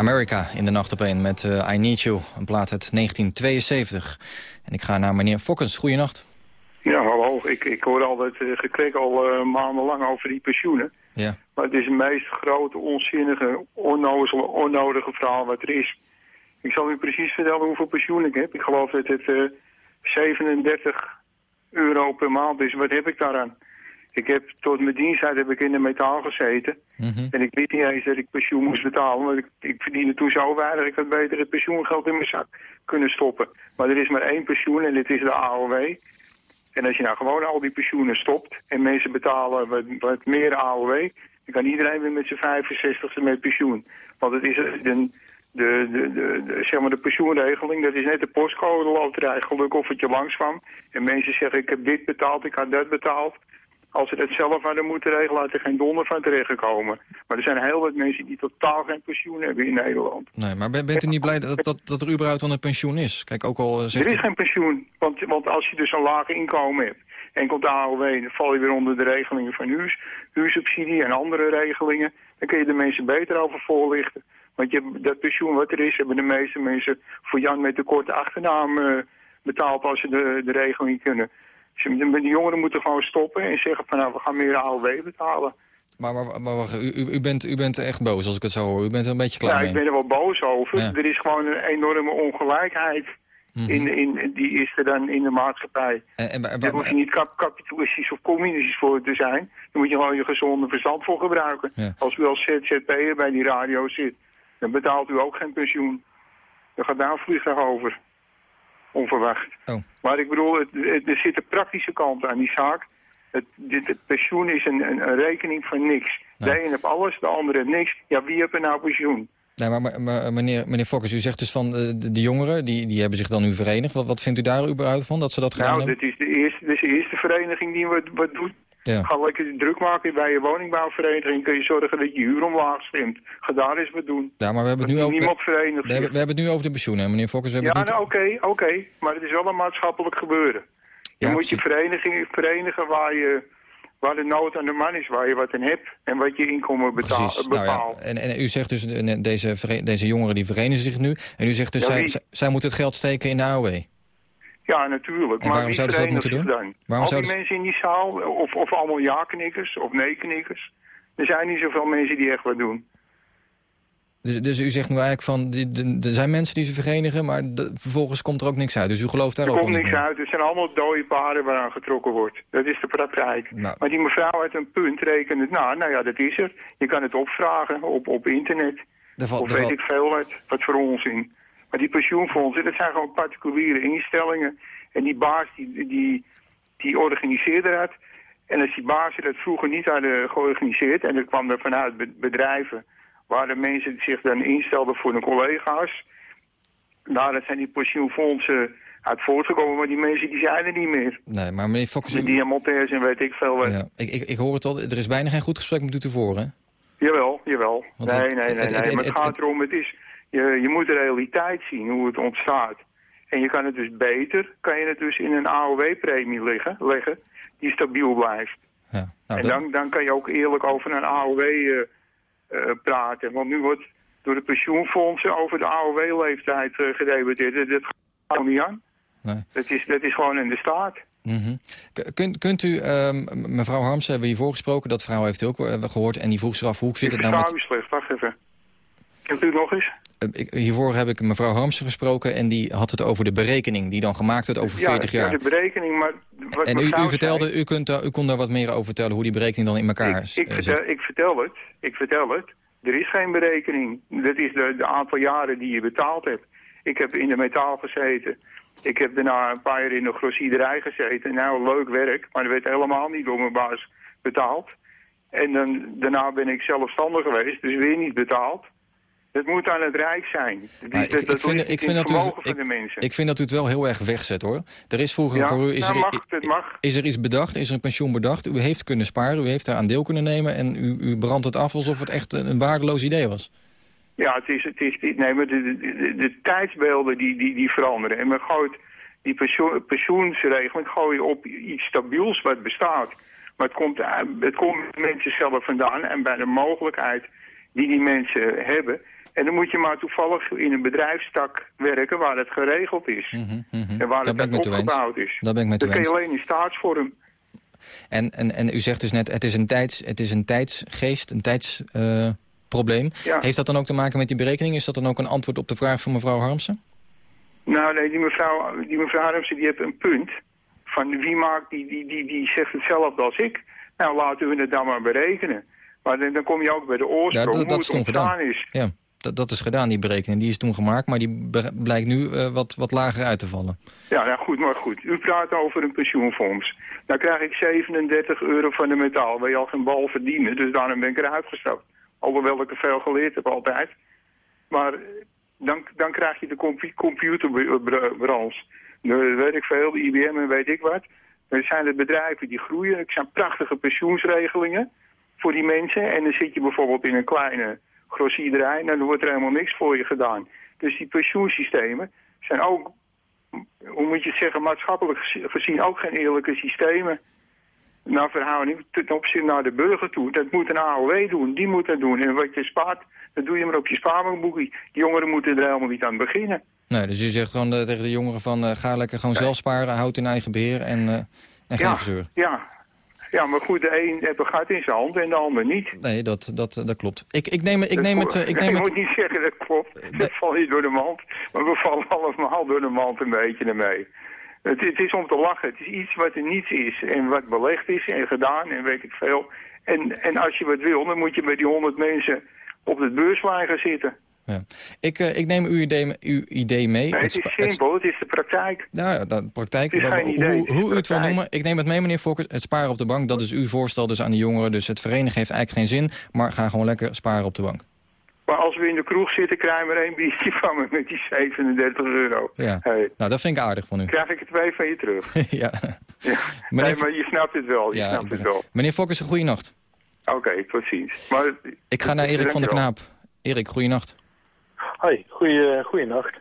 America in de nacht op een met eh, I Need You, een plaat uit 1972. En ik ga naar meneer Fokkens. Goeienacht. Ja, hallo. Ik, ik hoor altijd uh, gekrek al uh, maandenlang over die pensioenen. Ja. Maar het is het meest grote, onzinnige, onnozele, onnodige verhaal wat er is. Ik zal u precies vertellen hoeveel pensioen ik heb. Ik geloof dat het uh, 37 euro per maand is. Wat heb ik daaraan? Ik heb tot mijn diensttijd heb ik in de metaal gezeten. Mm -hmm. En ik wist niet eens dat ik pensioen moest betalen. Want ik, ik verdiende toen zo weinig. Ik had beter het pensioengeld in mijn zak kunnen stoppen. Maar er is maar één pensioen en dit is de AOW. En als je nou gewoon al die pensioenen stopt en mensen betalen wat, wat meer AOW... dan kan iedereen weer met zijn 65ste met pensioen. Want het is de, de, de, de, de, zeg maar de pensioenregeling, dat is net de postcode loterij. Gelukkig of het je langs kwam. En mensen zeggen, ik heb dit betaald, ik had dat betaald. Als ze dat zelf hadden moeten regelen, had er geen donder van terechtgekomen. Maar er zijn heel wat mensen die totaal geen pensioen hebben in Nederland. Nee, maar bent u niet blij dat, dat, dat er überhaupt al een pensioen is? Kijk, ook al zegt er is geen pensioen, want, want als je dus een laag inkomen hebt... en komt de AOW, dan val je weer onder de regelingen van huurs, huursubsidie en andere regelingen... dan kun je de mensen beter over voorlichten. Want je, dat pensioen wat er is, hebben de meeste mensen voor Jan met de korte achternaam eh, betaald als ze de, de regeling kunnen. Dus de, jongeren moeten gewoon stoppen en zeggen van nou, we gaan meer AOW betalen. Maar, maar, maar wacht, u, u, bent, u bent echt boos als ik het zo hoor. U bent er een beetje klaar Ja, mee. ik ben er wel boos over. Ja. Er is gewoon een enorme ongelijkheid Mhm. in, in, die is er dan in de maatschappij. En, en, en- Daar hoef je niet kap kapitalistisch of communistisch voor te zijn. Daar moet je gewoon je gezonde verstand voor gebruiken. Ja. Als u als ZZP'er bij die radio zit, dan betaalt u ook geen pensioen. Dan gaat daar een vliegtuig over. Onverwacht. Oh. Maar ik bedoel, het, het- er zit een praktische kant aan die zaak. Het, dit, het pensioen is een, een, een rekening van niks. De een heeft alles, de andere heeft niks. Ja, wie heeft er nou pensioen? Nee, maar, maar, maar meneer, meneer Fokkers, u zegt dus van eh, de, de jongeren, die, die hebben zich dan nu verenigd. Wat, wat vindt u daar überhaupt van, dat ze dat gedaan Nou, hebben? dit is de eerste, dit is de eerste vereniging die wat, wat doet. Ja. Ga lekker druk maken bij je woningbouwvereniging. Kun je zorgen dat je huur omlaag stemt. Ga daar eens wat doen. Ja, maar we hebben het nu over... niemand We hebben, we hebben het nu over de pensioenen, meneer Fokkers. Ja, nou, het niet... oké, oké. Maar het is wel een maatschappelijk gebeuren. Je Ja, moet je vereniging verenigen waar, je, waar de nood aan de man is, waar je wat in hebt en wat je inkomen betaal, Precies. Nou ja, en, en u zegt dus, deze, deze jongeren die verenigen zich nu. En u zegt dus, Ja, zij, zij, zij moeten het geld steken in de AOW. Ja, natuurlijk. En maar waarom zouden ze dat moeten doen? Waarom Al die zouden mensen in die zaal, of, of allemaal ja-knikkers of nee-knikkers. Er zijn niet zoveel mensen die echt wat doen. Dus, dus u zegt nu eigenlijk van, er zijn mensen die ze verenigen, maar de- vervolgens komt er ook niks uit. Dus u gelooft daar Er ook komt al niet niks uit. Het zijn allemaal dode paarden waaraan getrokken wordt. Dat is de praktijk. Nou. Maar die mevrouw uit een punt rekent het na. Nou ja, dat is er. Je kan het opvragen op, op internet. Er of er weet ik veel wat. Wat voor onzin. Maar die pensioenfondsen, dat zijn gewoon particuliere instellingen. En die baas, die, die, die organiseerde dat. En als die bazen dat vroeger niet hadden georganiseerd... en dat kwam er vanuit be- bedrijven... waar de mensen zich dan instelden voor hun collega's... nou, dat zijn die pensioenfondsen uit voortgekomen... maar die mensen die zijn er niet meer. Nee, maar meneer Fokkers, De diamantaires en weet ik veel wat. ja, ik, ik, ik hoor het al, er is bijna geen goed gesprek met u tevoren. hè? Jawel, jawel. Want nee, nee, nee, het- nee. het- maar het het- gaat erom, het is, je, je moet de realiteit zien, hoe het ontstaat. En je kan het dus beter, kan je het dus in een AOW-premie leggen, leggen, die stabiel blijft. Ja. Nou, en dan, dan kan je ook eerlijk over een AOW eh, eh, praten. Want nu wordt door de pensioenfondsen over de AOW-leeftijd eh, gedebatteerd. Dat, gaat gewoon niet aan. Nee. Dat, is, dat is gewoon in de staat. K- Kunt, kunt u, ehm, mevrouw Harms, hebben we hiervoor gesproken, dat vrouw heeft u ook eh, gehoord... en die vroeg zich af, hoe zit Ik het nou met... u slecht, wacht even. Kent u het nog eens? Eh, ik- hiervoor heb ik mevrouw Harmsen gesproken en die had het over de berekening... die dan gemaakt wordt over 40 ja, jaar. Ja, de berekening, maar... Wat en u, u vertelde, zei- u, kunt daar, u kon daar wat meer over vertellen... hoe die berekening dan in elkaar Ik, is. ik, eh, vertel, ik vertel het. Ik vertel het. Er is geen berekening. Dat is de, de aantal jaren die je betaald hebt. Ik heb in de metaal gezeten. Ik heb daarna een paar jaar in de grossiederij gezeten. Nou, leuk werk, maar dat werd helemaal niet door mijn baas betaald. En dan, daarna ben ik zelfstandig geweest, dus weer niet betaald. Het moet aan het Rijk zijn. Dat, Maar is- ik, dat, ik, dat vind, ik, dat u, ik, mensen. ik vind dat u het wel heel erg wegzet, hoor. Er is vroeger ja, voor u... Is nou, er, mag, het mag. Is er iets bedacht? Is er een pensioen bedacht? U heeft kunnen sparen, u heeft daar aan deel kunnen nemen... en u, u brandt het af alsof het echt een, waardeloos idee was. Ja, het is, het is, nee, maar de, de, de, de tijdsbeelden die, die, die veranderen. En men gooit die pensioen, pensioensregeling gooi je op iets stabiels wat bestaat. Maar het komt, eh, het komt mensen zelf vandaan en bij de mogelijkheid die die mensen hebben. En dan moet je maar toevallig in een bedrijfstak werken waar het geregeld is. En waar Dat het opgebouwd is. Dat ben ik met dat kun je alleen in staatsvorm. En, en, en u zegt dus net, het is een, tijds, het is een tijdsgeest, een tijdsprobleem. Ja. Heeft dat dan ook te maken met die berekening? Is dat dan ook een antwoord op de vraag van mevrouw Harmsen? Nou, nee, die mevrouw, die mevrouw Harmsen die heeft een punt. Van wie maakt, die, die, die, die zegt hetzelfde als ik. Nou, laten we het dan maar berekenen. Maar dan, dan kom je ook bij de Ja, oorsprong, dat, hoe dat het is toen ontstaan gedaan. is. Ja, dat, dat is gedaan, die berekening. Die is toen gemaakt, maar die blijkt nu eh, wat, wat lager uit te vallen. Ja, nou goed, maar goed. U praat over een pensioenfonds. Dan krijg ik 37 euro van de metaal, waar je al geen bal verdienen. Dus daarom ben ik eruit gestapt. Alhoewel ik er veel geleerd heb altijd. Maar dan, dan krijg je de compu computerbranche. De, weet ik veel, de IBM en weet ik wat. Er zijn de bedrijven die groeien. Er zijn prachtige pensioensregelingen voor die mensen. En dan zit je bijvoorbeeld in een kleine grossiederij. Nou, dan wordt er helemaal niks voor je gedaan. Dus die pensioensystemen zijn ook hoe moet je het zeggen, maatschappelijk gezi- gezien ook geen eerlijke systemen. Naar verhouding ten opzichte naar de burger toe. Dat moet een AOW doen, die moet dat doen. En wat je spaart, Dan doe je maar op je spaarbankboekje. Jongeren moeten er helemaal niet aan beginnen. Nee, dus je zegt gewoon eh, tegen de jongeren van... eh, ga lekker gewoon zelf sparen, houd in eigen beheer en, eh, en geen Ja, gezeur. ja. Ja, maar goed, de een heeft een gat in zijn hand en de ander niet. Nee, dat, dat, dat klopt. Ik, ik neem, ik neem het... eh, Ik Nee, neem je het moet niet zeggen dat klopt. Dat valt niet door de mand. Maar we vallen allemaal door de mand een beetje ermee. Het, het is om te lachen. Het is iets wat er niets is. En wat belegd is en gedaan en weet ik veel. En, en als je wat wil, dan moet je bij die honderd mensen op het beurslijn gaan zitten. Ja. ik, eh, ik neem uw idee, uw idee mee. Nee, het is simpel. Het is de praktijk. Nou, de praktijk, Het is geen hoe, het is hoe u het wil noemen. Ik neem het mee, meneer Fokkers. Het sparen op de bank, dat is uw voorstel dus aan de jongeren. Dus het verenigen heeft eigenlijk geen zin. Maar ga gewoon lekker sparen op de bank. Maar als we in de kroeg zitten, krijgen we er één biertje van me met die 37 euro. Ja. Hey, Nou, dat vind ik aardig van u. krijg ik er twee van je terug. ja. Ja. Meneer Nee, maar je snapt het wel. Je Ja, snapt het wel. Meneer Fokkers, een goede nacht. Oké, ziens. Maar, Ik ga naar Erik van der. Knaap. Erik, goeienacht. Hoi, goeie, goeienacht.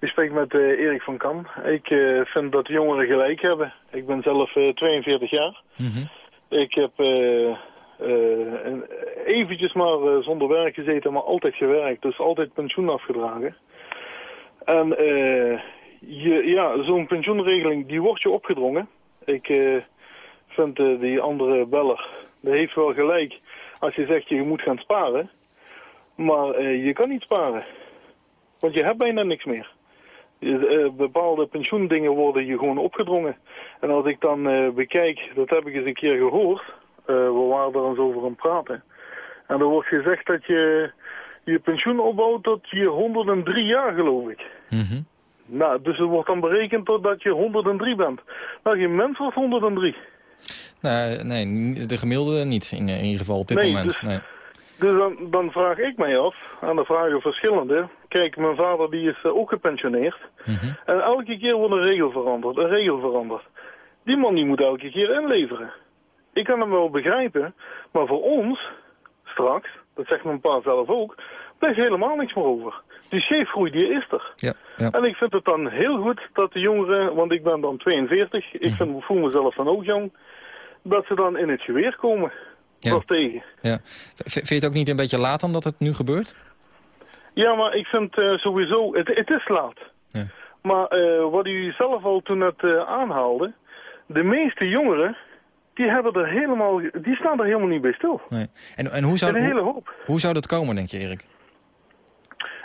Ik spreek met eh, Erik van Kam. Ik eh, vind dat de jongeren gelijk hebben. Ik ben zelf eh, 42 jaar. Ik heb eh, eh, een- eventjes maar eh, zonder werk gezeten, maar altijd gewerkt. Dus altijd pensioen afgedragen. En eh, je, ja, zo'n pensioenregeling, die wordt je opgedrongen. Ik eh, vind eh, die andere beller, die heeft wel gelijk. Als je zegt je moet gaan sparen. Maar eh, je kan niet sparen. Want je hebt bijna niks meer. Eh, bepaalde pensioendingen worden je gewoon opgedrongen. En als ik dan eh, bekijk, dat heb ik eens een keer gehoord. eh, we waren er eens over aan het praten. En er wordt gezegd dat je je pensioen opbouwt tot je 103 jaar, geloof ik. Nou, dus het wordt dan berekend totdat je 103 bent. Nou, geen mens wordt 103. Nee, nee, de gemiddelde niet in, in ieder geval op dit Nee, moment. dus- Nee. Dus dan, dan vraag ik mij af, en dan vragen verschillende. Kijk, mijn vader die is eh, ook gepensioneerd. En elke keer wordt een regel veranderd, een regel veranderd. Die man die moet elke keer inleveren. Ik kan hem wel begrijpen, maar voor ons, straks, dat zegt mijn pa zelf ook, blijft helemaal niks meer over. Die scheefgroei die is er. Ja, ja. En ik vind het dan heel goed dat de jongeren, want ik ben dan 42, ik vind, voel mezelf dan ook jong, dat ze dan in het geweer komen. Ja. Tegen. Ja. Vind je het ook niet een beetje laat dan dat het nu gebeurt? Ja, maar ik vind eh, sowieso, het, het is laat. Ja. Maar eh, wat u zelf al toen het eh, aanhaalde, de meeste jongeren, die, hebben er helemaal, die staan er helemaal niet bij stil. Nee. En, en hoe, zou, Een hele hoe, hoop. hoe zou dat komen, denk je, Erik?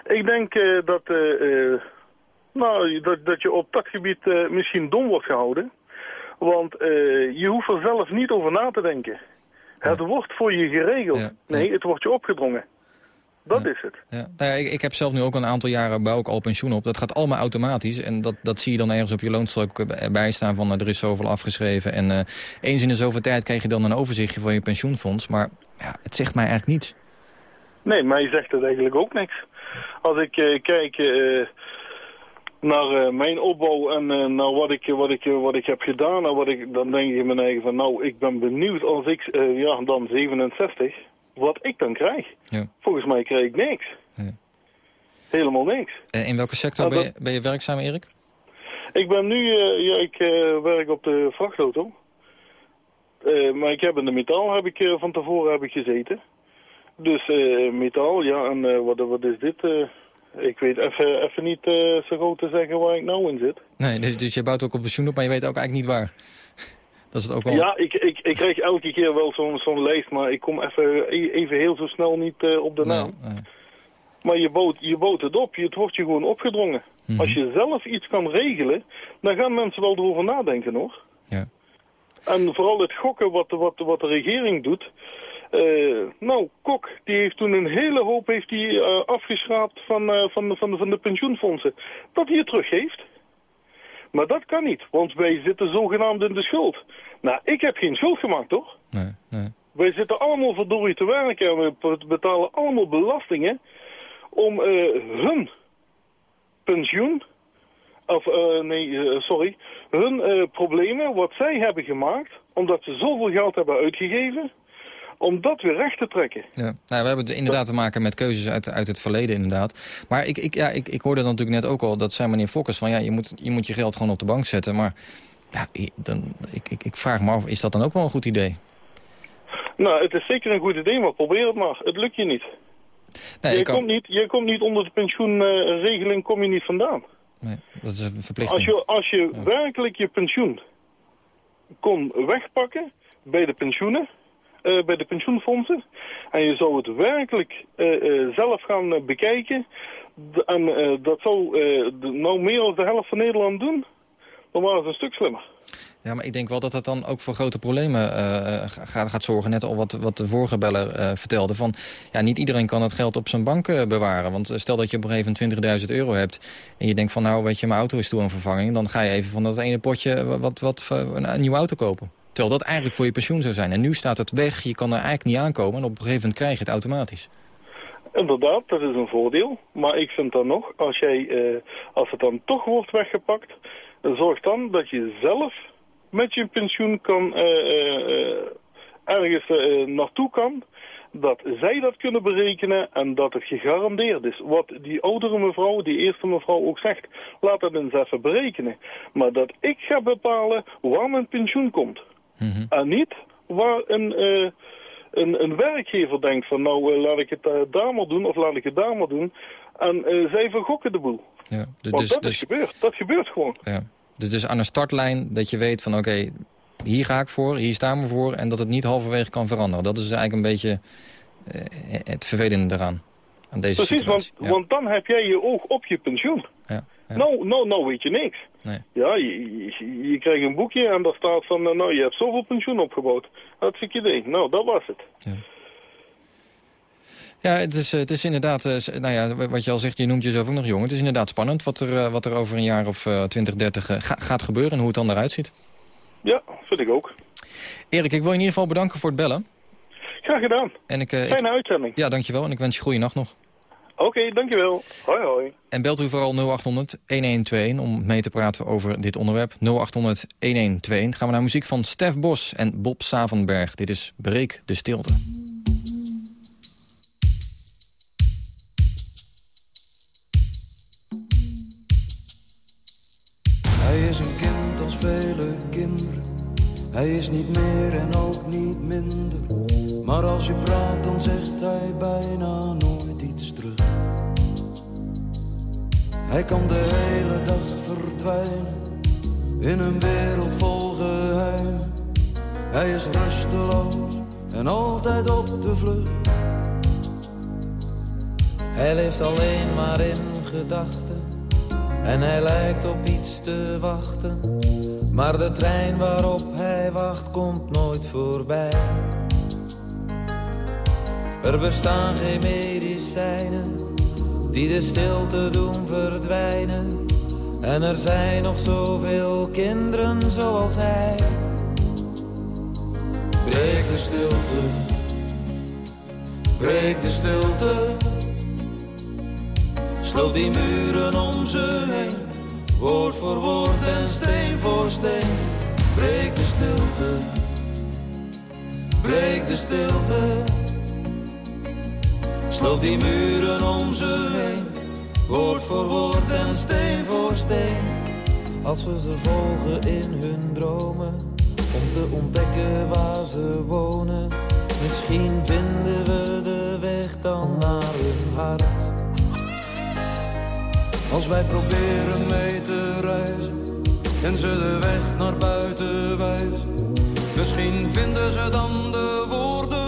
Ik denk dat, nou, dat, dat je op dat gebied misschien dom wordt gehouden. Want je hoeft er zelf niet over na te denken. Het wordt voor je geregeld. Nee, het wordt je opgedrongen. Dat is het. Ja. Nou ja, ik, ik heb zelf nu ook een aantal jaren bouw ik al pensioen op. Dat gaat allemaal automatisch. En dat, dat zie je dan ergens op je loonstrook bijstaan van eh, er is zoveel afgeschreven. En eh, eens in de zoveel tijd krijg je dan een overzichtje van je pensioenfonds. Maar ja, het zegt mij eigenlijk niets. Nee, mij zegt het eigenlijk ook niks. Als ik eh, kijk eh, naar eh, mijn opbouw en eh, naar wat ik, wat, ik, wat ik heb gedaan, en wat ik, dan denk ik in mijn eigen van nou, ik ben benieuwd als ik, eh, ja, dan 67, wat ik dan krijg. Ja. Volgens mij krijg ik niks. Helemaal niks. En in welke sector Nou, ben, je, ben je werkzaam, Erik? Ik ben nu, ja, ik werk op de vrachtauto. Maar ik heb in de metaal heb ik, van tevoren heb ik gezeten. Dus eh, metaal, ja, en wat, wat is dit? Ik weet even even niet eh, zo goed te zeggen waar ik nou in zit. Nee, dus, dus je bouwt ook op pensioen op, maar je weet ook eigenlijk niet waar. Dat is het ook wel... Ja, ik, ik, ik krijg elke keer wel zo'n zo'n lijst, maar ik kom even, e- even heel zo snel niet eh, op de naam. Maar je bouwt, je bouwt het op, je, het wordt je gewoon opgedrongen. Mhm. Als je zelf iets kan regelen, dan gaan mensen wel erover nadenken hoor. Ja. En vooral het gokken wat, wat, wat de regering doet. Eh, nou, Kok, die heeft toen een hele hoop heeft die, eh, afgeschraapt van, eh, van, de- van, de- van de pensioenfondsen. Dat hij het teruggeeft. Maar dat kan niet, want wij zitten zogenaamd in de schuld. Nou, ik heb geen schuld gemaakt, toch? Nee, nee. Wij zitten allemaal verdorie te werken en we be- betalen allemaal belastingen om hun pensioen, of nee, sorry, hun problemen wat zij hebben gemaakt, omdat ze zoveel geld hebben uitgegeven, om dat weer recht te trekken. Ja. Nou, we hebben het inderdaad te maken met keuzes uit, uit het verleden inderdaad. Maar ik, ik, ja, ik, ik hoorde dan natuurlijk net ook al, dat zei meneer Fokkers... van ja, je moet, je moet je geld gewoon op de bank zetten. Maar ja, dan, ik, ik, ik vraag me af, is dat dan ook wel een goed idee? Nou, het is zeker een goed idee, maar probeer het maar. Het lukt je niet. Nee, je, kan- komt niet, je komt niet onder de pensioenregeling kom je niet vandaan. Nee, dat is een verplichting. Als je, als je werkelijk je pensioen kon wegpakken bij de pensioenen, eh, bij de pensioenfondsen, en je zou het werkelijk eh, eh, zelf gaan bekijken, en dat zou de- nou meer dan de helft van Nederland doen, dan waren ze een stuk slimmer. Ja, maar ik denk wel dat dat dan ook voor grote problemen gaat, zorgen. Net al wat, wat de vorige beller eh, vertelde. Van, ja, niet iedereen kan het geld op zijn bank bewaren. Want stel dat je op een gegeven moment 20.000 euro hebt... en je denkt van, nou, weet je, mijn auto is toe aan vervanging... dan ga je even van dat ene potje wat, wat, een nieuwe auto kopen. Terwijl dat eigenlijk voor je pensioen zou zijn. En nu staat het weg, je kan er eigenlijk niet aankomen... en op een gegeven moment krijg je het automatisch. Inderdaad, dat is een voordeel. Maar ik vind dan nog, als, jij, eh, als het dan toch wordt weggepakt, zorg dan dat je zelf met je pensioen kan, eh, eh, ergens naartoe kan. Dat zij dat kunnen berekenen en dat het gegarandeerd is. Wat die oudere mevrouw, die eerste mevrouw ook zegt, laat dat eens even berekenen. Maar dat ik ga bepalen waar mijn pensioen komt. En niet waar een, eh, een, een werkgever denkt van nou eh, laat ik het eh, daar maar doen of laat ik het daar maar doen. En zij vergokken de boel. Ja, Want dus, dat dus, is gebeurd. Dat gebeurt gewoon. ja. dus, dus aan een startlijn dat je weet van, oké, hier ga ik voor, hier staan we voor... en dat het niet halverwege kan veranderen. Dat is eigenlijk een beetje het vervelende eraan. Aan deze Precies, want, situatie. Ja. want dan heb jij je oog op je pensioen. Ja, ja. Nou, nou, nou weet je niks. Nee. Ja, je, je, je krijgt een boekje en daar staat van, eh, nou, je hebt zoveel pensioen opgebouwd. Hartstikke idee. Nou, dat was het. Ja, het is, het is inderdaad, eh, nou ja, wat je al zegt, je noemt jezelf ook nog jong. Het is inderdaad spannend wat er, eh, wat er over een jaar of eh, 20, 30 eh, ga- gaat gebeuren en hoe het dan eruit ziet. Ja, vind ik ook. Erik, ik wil je in ieder geval bedanken voor het bellen. Graag gedaan. En ik, eh, ik- Fijne uitzending. ja, dankjewel en ik wens je goede nacht nog. Oké, dankjewel. Hoi, hoi. En belt u vooral 0800 1121 om mee te praten over dit onderwerp. 0800 1121. Gaan we naar muziek van Stef Bos en Bob Savenberg. Dit is Breek de Stilte. Hij is een kind als vele kinderen. Hij is niet meer en ook niet minder. Maar als je praat, dan zegt hij bijna nooit iets terug. Hij kan de hele dag verdwijnen in een wereld vol geheimen. Hij is rusteloos en altijd op de vlucht. Hij leeft alleen maar in gedachten en hij lijkt op iets te wachten. Maar de trein waarop hij wacht komt nooit voorbij. Er bestaan geen medicijnen die de stilte doen verdwijnen. En er zijn nog zoveel kinderen zoals hij. Breek de stilte, breek de stilte. Sloot die muren om ze heen, woord voor woord en steen voor steen. Breek de stilte, breek de stilte. Sloot die muren om ze heen, woord voor woord en steen voor steen. Als we ze volgen in hun dromen, om te ontdekken waar ze wonen. Misschien vinden we de weg dan naar hun hart. Als wij proberen mee te reizen en ze de weg naar buiten wijzen. Misschien vinden ze dan de woorden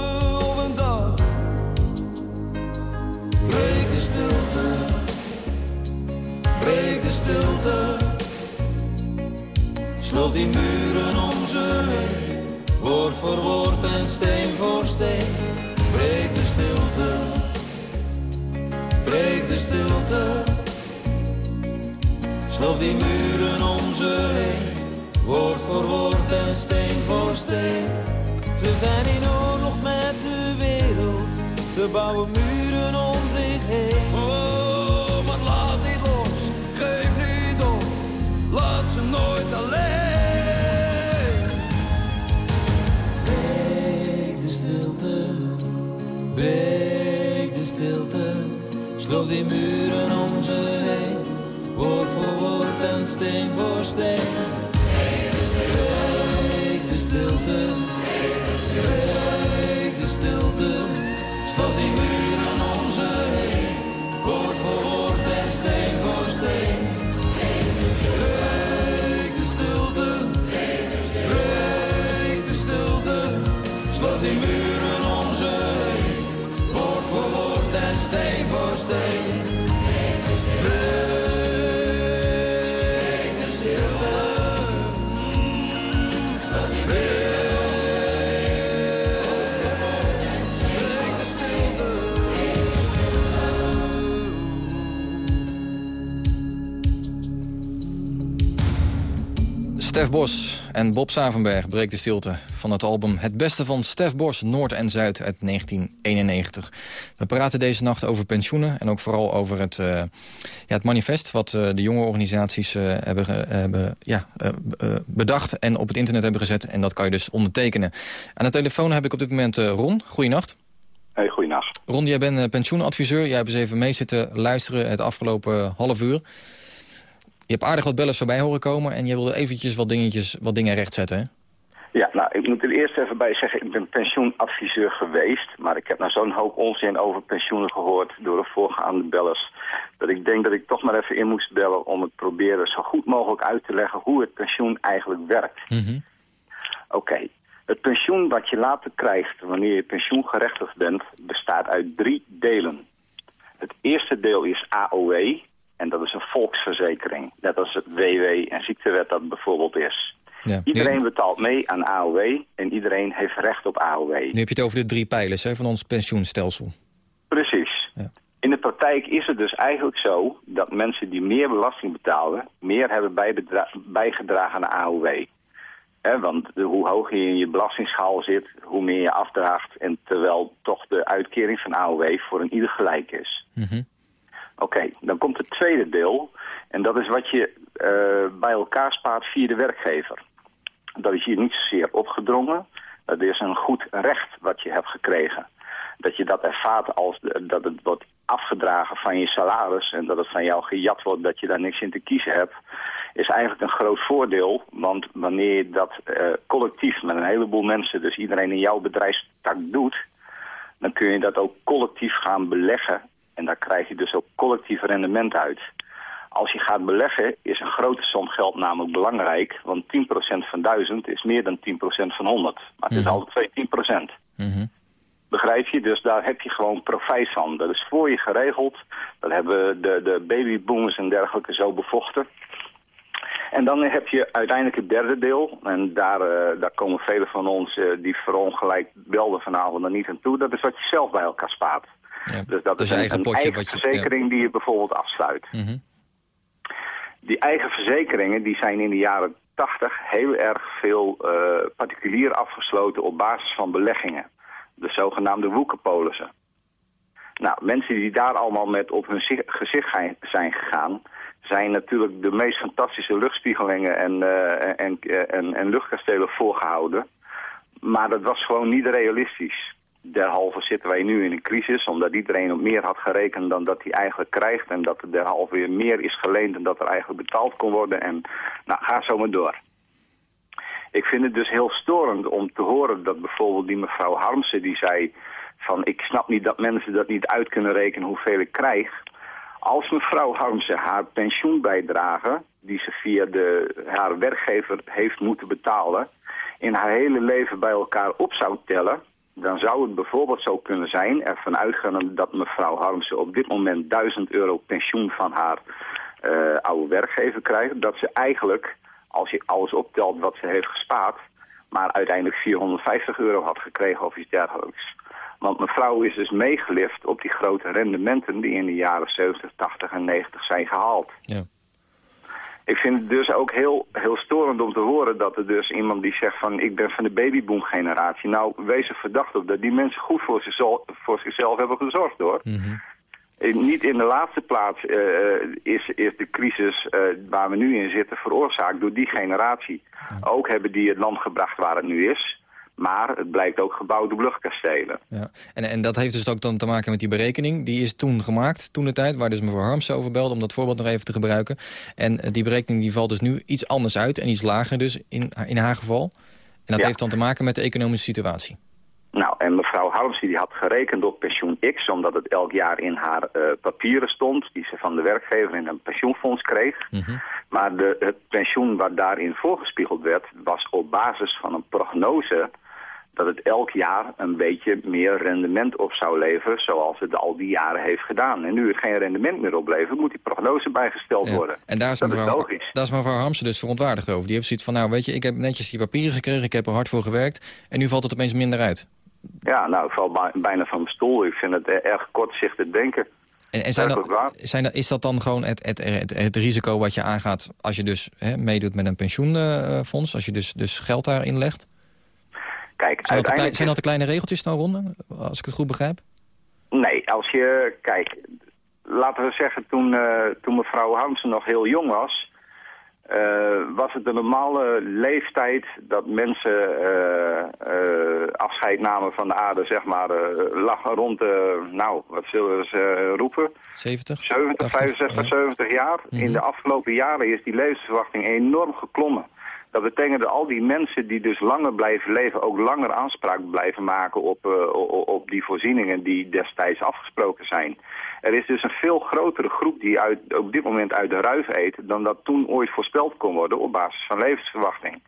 stilte. Sloot die muren om ze heen, woord voor woord en steen voor steen. Breek de stilte, breek de stilte. Sloop die muren om ze heen, woord voor woord en steen voor steen. Ze zijn in oorlog met de wereld, ze bouwen muren om zich heen. Sloop die muren om ze heen. Woord voor woord en steen voor steen. Breek de stilte. Stef Bos en Bob Savenberg breekt de stilte van het album Het Beste van Stef Bos, Noord en Zuid uit 1991. We praten deze nacht over pensioenen en ook vooral over het, eh, ja, het manifest... wat eh, de jonge organisaties eh, hebben, hebben ja, bedacht en op het internet hebben gezet. En dat kan je dus ondertekenen. Aan de telefoon heb ik op dit moment Ron. Goeienacht. Hey, goeienacht. Ron, jij bent pensioenadviseur. Jij hebt eens even mee zitten luisteren het afgelopen half uur. Je hebt aardig wat bellen voorbij horen komen... en je wilde eventjes wat, dingetjes, wat dingen rechtzetten, hè? Ja, nou, ik moet er eerst even bij zeggen, ik ben pensioenadviseur geweest. Maar ik heb nou zo'n hoop onzin over pensioenen gehoord door de voorgaande bellers. Dat ik denk dat ik toch maar even in moest bellen om het proberen zo goed mogelijk uit te leggen hoe het pensioen eigenlijk werkt. Oké, het pensioen wat je later krijgt wanneer je pensioengerechtigd bent, bestaat uit drie delen. Het eerste deel is AOW, en dat is een volksverzekering. Net als het WW en ziektewet dat bijvoorbeeld is. Ja. Iedereen betaalt mee aan AOW en iedereen heeft recht op AOW. Nu heb je het over de drie pijlers hè, van ons pensioenstelsel. Precies. In de praktijk is het dus eigenlijk zo dat mensen die meer belasting betalen... meer hebben bijgedragen aan de AOW. Hè, want hoe hoger je in je belastingsschaal zit, hoe meer je afdraagt... en terwijl toch de uitkering van AOW voor een ieder gelijk is. Oké, dan komt het tweede deel. En dat is wat je eh, bij elkaar spaart via de werkgever. Dat is je niet zozeer opgedrongen. Dat is een goed recht wat je hebt gekregen. Dat je dat ervaart als dat het wordt afgedragen van je salaris... en dat het van jou gejat wordt dat je daar niks in te kiezen hebt... is eigenlijk een groot voordeel. Want wanneer je dat eh, collectief met een heleboel mensen... dus iedereen in jouw bedrijfstak doet... dan kun je dat ook collectief gaan beleggen. En daar krijg je dus ook collectief rendement uit. Als je gaat beleggen is een grote som geld namelijk belangrijk. Want 10% van 1000 is meer dan 10% van 100. Maar het is altijd 2 10%. Begrijp je? Dus daar heb je gewoon profijt van. Dat is voor je geregeld. Dat hebben de, de babyboomers en dergelijke zo bevochten. En dan heb je uiteindelijk het derde deel. En daar, eh, daar komen velen van ons eh, die verongelijk belden vanavond er niet aan toe. Dat is wat je zelf bij elkaar spaart. Dus dat dus is een, eigen potje eigen wat je- verzekering die je bijvoorbeeld afsluit. Mhm. Die eigen verzekeringen die zijn in de jaren 80 heel erg veel eh, particulier afgesloten op basis van beleggingen. De zogenaamde woekerpolissen. Nou, mensen die daar allemaal met op hun zi- gezicht zijn- gegaan... zijn natuurlijk de meest fantastische luchtspiegelingen en, eh, en, en, en luchtkastelen voorgehouden. Maar dat was gewoon niet realistisch. Derhalve zitten wij nu in een crisis, omdat iedereen op meer had gerekend dan dat hij eigenlijk krijgt. En dat er derhalve weer meer is geleend dan dat er eigenlijk betaald kon worden. En nou, ga zo maar door. Ik vind het dus heel storend om te horen dat bijvoorbeeld die mevrouw Harmsen die zei van ik snap niet dat mensen dat niet uit kunnen rekenen hoeveel ik krijg. Als mevrouw Harmsen haar pensioenbijdrage, die ze via de, haar werkgever heeft moeten betalen, in haar hele leven bij elkaar op zou tellen, dan zou het bijvoorbeeld zo kunnen zijn, ervan uitgaande dat mevrouw Harmsen op dit moment 1000 euro pensioen van haar eh, oude werkgever krijgt, dat ze eigenlijk, als je alles optelt wat ze heeft gespaard, maar uiteindelijk 450 euro had gekregen of iets dergelijks. Want mevrouw is dus meegelift op die grote rendementen die in de jaren 70, 80 en 90 zijn gehaald. Ja. Ik vind het dus ook heel, heel storend om te horen dat er dus iemand die zegt van ik ben van de babyboom generatie. Nou, wees er verdacht op dat die mensen goed voor zichzelf, voor zichzelf hebben gezorgd hoor. Eh, Niet in de laatste plaats eh, is, is de crisis eh, waar we nu in zitten veroorzaakt door die generatie. Ook hebben die het land gebracht waar het nu is. Maar het blijkt ook gebouwd op luchtkastelen. Ja. En, en dat heeft dus ook dan te maken met die berekening. Die is toen gemaakt, toen de tijd, waar dus mevrouw Harms over belde... om dat voorbeeld nog even te gebruiken. En eh, die berekening die valt dus nu iets anders uit en iets lager dus in, in haar geval. En dat Ja. heeft dan te maken met de economische situatie. Nou, en mevrouw Harmsen die had gerekend op pensioen X... omdat het elk jaar in haar eh, papieren stond... die ze van de werkgever in een pensioenfonds kreeg. Maar de, het pensioen wat daarin voorgespiegeld werd... was op basis van een prognose dat het elk jaar een beetje meer rendement op zou leveren... zoals het al die jaren heeft gedaan. En nu het geen rendement meer oplevert, moet die prognose bijgesteld worden. En daar is, dat mevrouw, logisch. daar is mevrouw Harmsen dus verontwaardigd over. Die heeft zoiets van, nou weet je, ik heb netjes die papieren gekregen... ik heb er hard voor gewerkt en nu valt het opeens minder uit. Ja, nou, ik val bij- bijna van mijn stoel. Ik vind het eh, erg kortzichtig denken. En, en zijn dat, zijn dat, is dat dan gewoon het, het, het, het risico wat je aangaat... als je dus hè, meedoet met een pensioenfonds, als je dus, dus geld daarin legt? Kijk, Zijn dat, zijn dat de kleine regeltjes dan, Ron, als ik het goed begrijp? Nee, als je... Kijk, laten we zeggen, toen, eh, toen mevrouw Hansen nog heel jong was... eh, was het de normale leeftijd dat mensen eh, afscheid namen van de aarde, zeg maar, lag rond de, nou, wat zullen we eens, eh, roepen? 70? 70, 65, 70 jaar. In de afgelopen jaren is die levensverwachting enorm geklommen. Dat betekent dat al die mensen die dus langer blijven leven... ook langer aanspraak blijven maken op, eh, op die voorzieningen die destijds afgesproken zijn. Er is dus een veel grotere groep die uit, op dit moment uit de ruif eet... dan dat toen ooit voorspeld kon worden op basis van levensverwachting.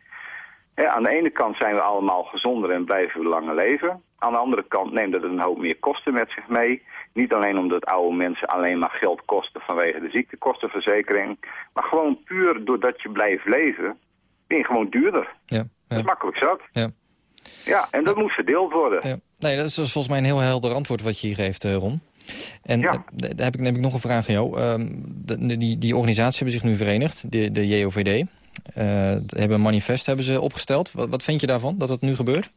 Aan de ene kant zijn we allemaal gezonder en blijven we langer leven. Aan de andere kant neemt het een hoop meer kosten met zich mee. Niet alleen omdat oude mensen alleen maar geld kosten vanwege de ziektekostenverzekering. Maar gewoon puur doordat je blijft leven, ben je gewoon duurder. Ja, Dat is makkelijk zat. Ja. Ja, en dat moet verdeeld worden. Ja. Nee, dat is dus volgens mij een heel helder antwoord wat je hier geeft, eh, Ron. En eh, daar heb ik, heb ik nog een vraag aan jou. Ehm, de- die, die organisaties hebben zich nu verenigd, de, de JOVD. Eh, hebben een manifest hebben ze opgesteld. Wat, wat vind je daarvan, dat het nu gebeurt?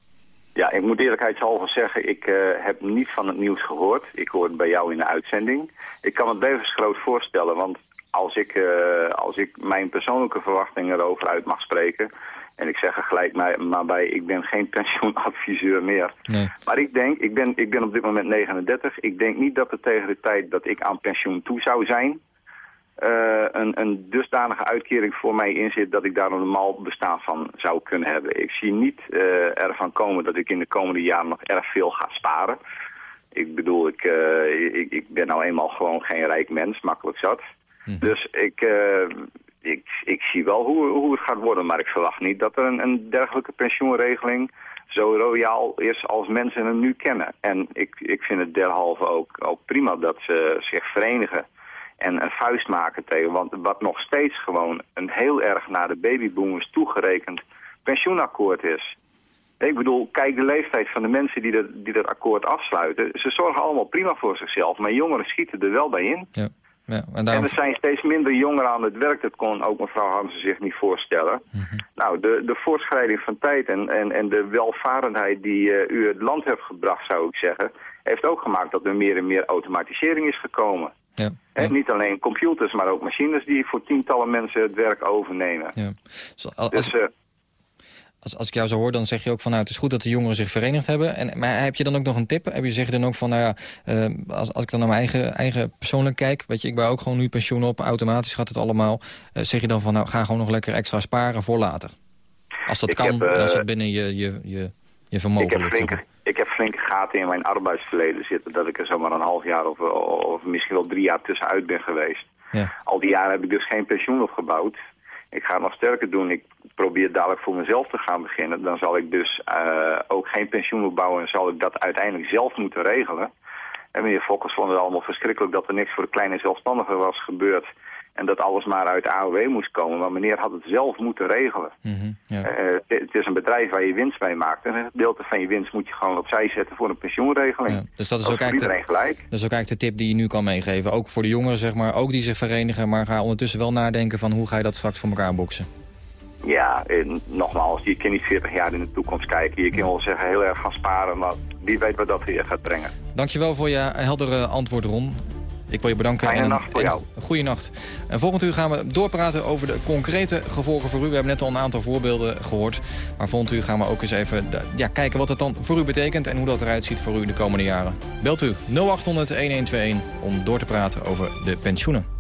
Ja, ik moet eerlijkheidshalve zeggen, ik heb niet van het nieuws gehoord. Ik hoor het bij jou in de uitzending. Ik kan het levensgroot voorstellen, want als ik, eh, als ik mijn persoonlijke verwachtingen erover uit mag spreken... en ik zeg er gelijk maar, maar bij, ik ben geen pensioenadviseur meer. Nee. Maar ik denk, ik ben, ik ben op dit moment 39... ik denk niet dat er tegen de tijd dat ik aan pensioen toe zou zijn... eh, een, een dusdanige uitkering voor mij in zit dat ik daar een normaal bestaan van zou kunnen hebben. Ik zie niet eh, ervan komen dat ik in de komende jaren nog erg veel ga sparen. Ik bedoel, ik, ik, ik ben nou eenmaal gewoon geen rijk mens, makkelijk zat. Dus ik, eh, ik, ik zie wel hoe, hoe het gaat worden, maar ik verwacht niet dat er een, een dergelijke pensioenregeling zo royaal is als mensen hem nu kennen. En ik, ik vind het derhalve ook, ook prima dat ze zich verenigen en een vuist maken tegen. Want wat nog steeds gewoon een heel erg naar de babyboomers toegerekend pensioenakkoord is. Ik bedoel, kijk de leeftijd van de mensen die dat, die dat akkoord afsluiten. Ze zorgen allemaal prima voor zichzelf, maar jongeren schieten er wel bij in. Ja. Ja, en er zijn steeds minder jongeren aan het werk. Dat kon ook mevrouw Hansen zich niet voorstellen. Nou, de, de voorschrijding van tijd en, en, en de welvarendheid die eh, u het land hebt gebracht, zou ik zeggen... heeft ook gemaakt dat er meer en meer automatisering is gekomen. Ja. En niet alleen computers, maar ook machines die voor tientallen mensen het werk overnemen. Ja. Dus eh, als, als ik jou zo hoor, dan zeg je ook van... nou, het is goed dat de jongeren zich verenigd hebben. En, maar heb je dan ook nog een tip? Heb je, zeg je dan ook van, nou ja, eh, als, als ik dan naar mijn eigen, eigen persoonlijk kijk... weet je, ik bouw ook gewoon nu pensioen op, automatisch gaat het allemaal. Eh, zeg je dan van, nou, ga gewoon nog lekker extra sparen voor later? Als dat Ik kan, heb, als eh, het binnen je, je, je, je vermogen ik, heb flinke, ik heb flinke gaten in mijn arbeidsverleden zitten... dat ik er zomaar een half jaar of, of misschien wel drie jaar tussenuit ben geweest. Ja. Al die jaren heb ik dus geen pensioen opgebouwd. Ik ga het nog sterker doen. Ik probeer dadelijk voor mezelf te gaan beginnen. Dan zal ik dus eh, ook geen pensioen opbouwen en zal ik dat uiteindelijk zelf moeten regelen. En meneer Fokkers vond het allemaal verschrikkelijk dat er niks voor de kleine zelfstandigen was gebeurd. En dat alles maar uit de AOW moest komen. Maar meneer had het zelf moeten regelen. Mhm, ja. Eh, het is een bedrijf waar je winst mee maakt. En een gedeelte van je winst moet je gewoon opzij zetten voor een pensioenregeling. Dus dat is Dat ook is eigenlijk iedereen gelijk. Dat is ook eigenlijk de tip die je nu kan meegeven. Ook voor de jongeren, zeg maar, ook die zich verenigen... maar ga ondertussen wel nadenken van hoe ga je dat straks voor elkaar boksen. Ja, en nogmaals, je kan niet 40 jaar in de toekomst kijken. Je kan wel zeggen heel erg gaan sparen, maar wie weet wat dat weer gaat brengen. Dankjewel voor je heldere antwoord, Ron. Ik wil je bedanken. Fijne en nacht voor jou. Goede nacht. En volgend uur gaan we doorpraten over de concrete gevolgen voor u. We hebben net al een aantal voorbeelden gehoord. Maar volgend uur gaan we ook eens even ja, kijken wat het dan voor u betekent... en hoe dat eruit ziet voor u de komende jaren. Belt u 0800-1121 om door te praten over de pensioenen.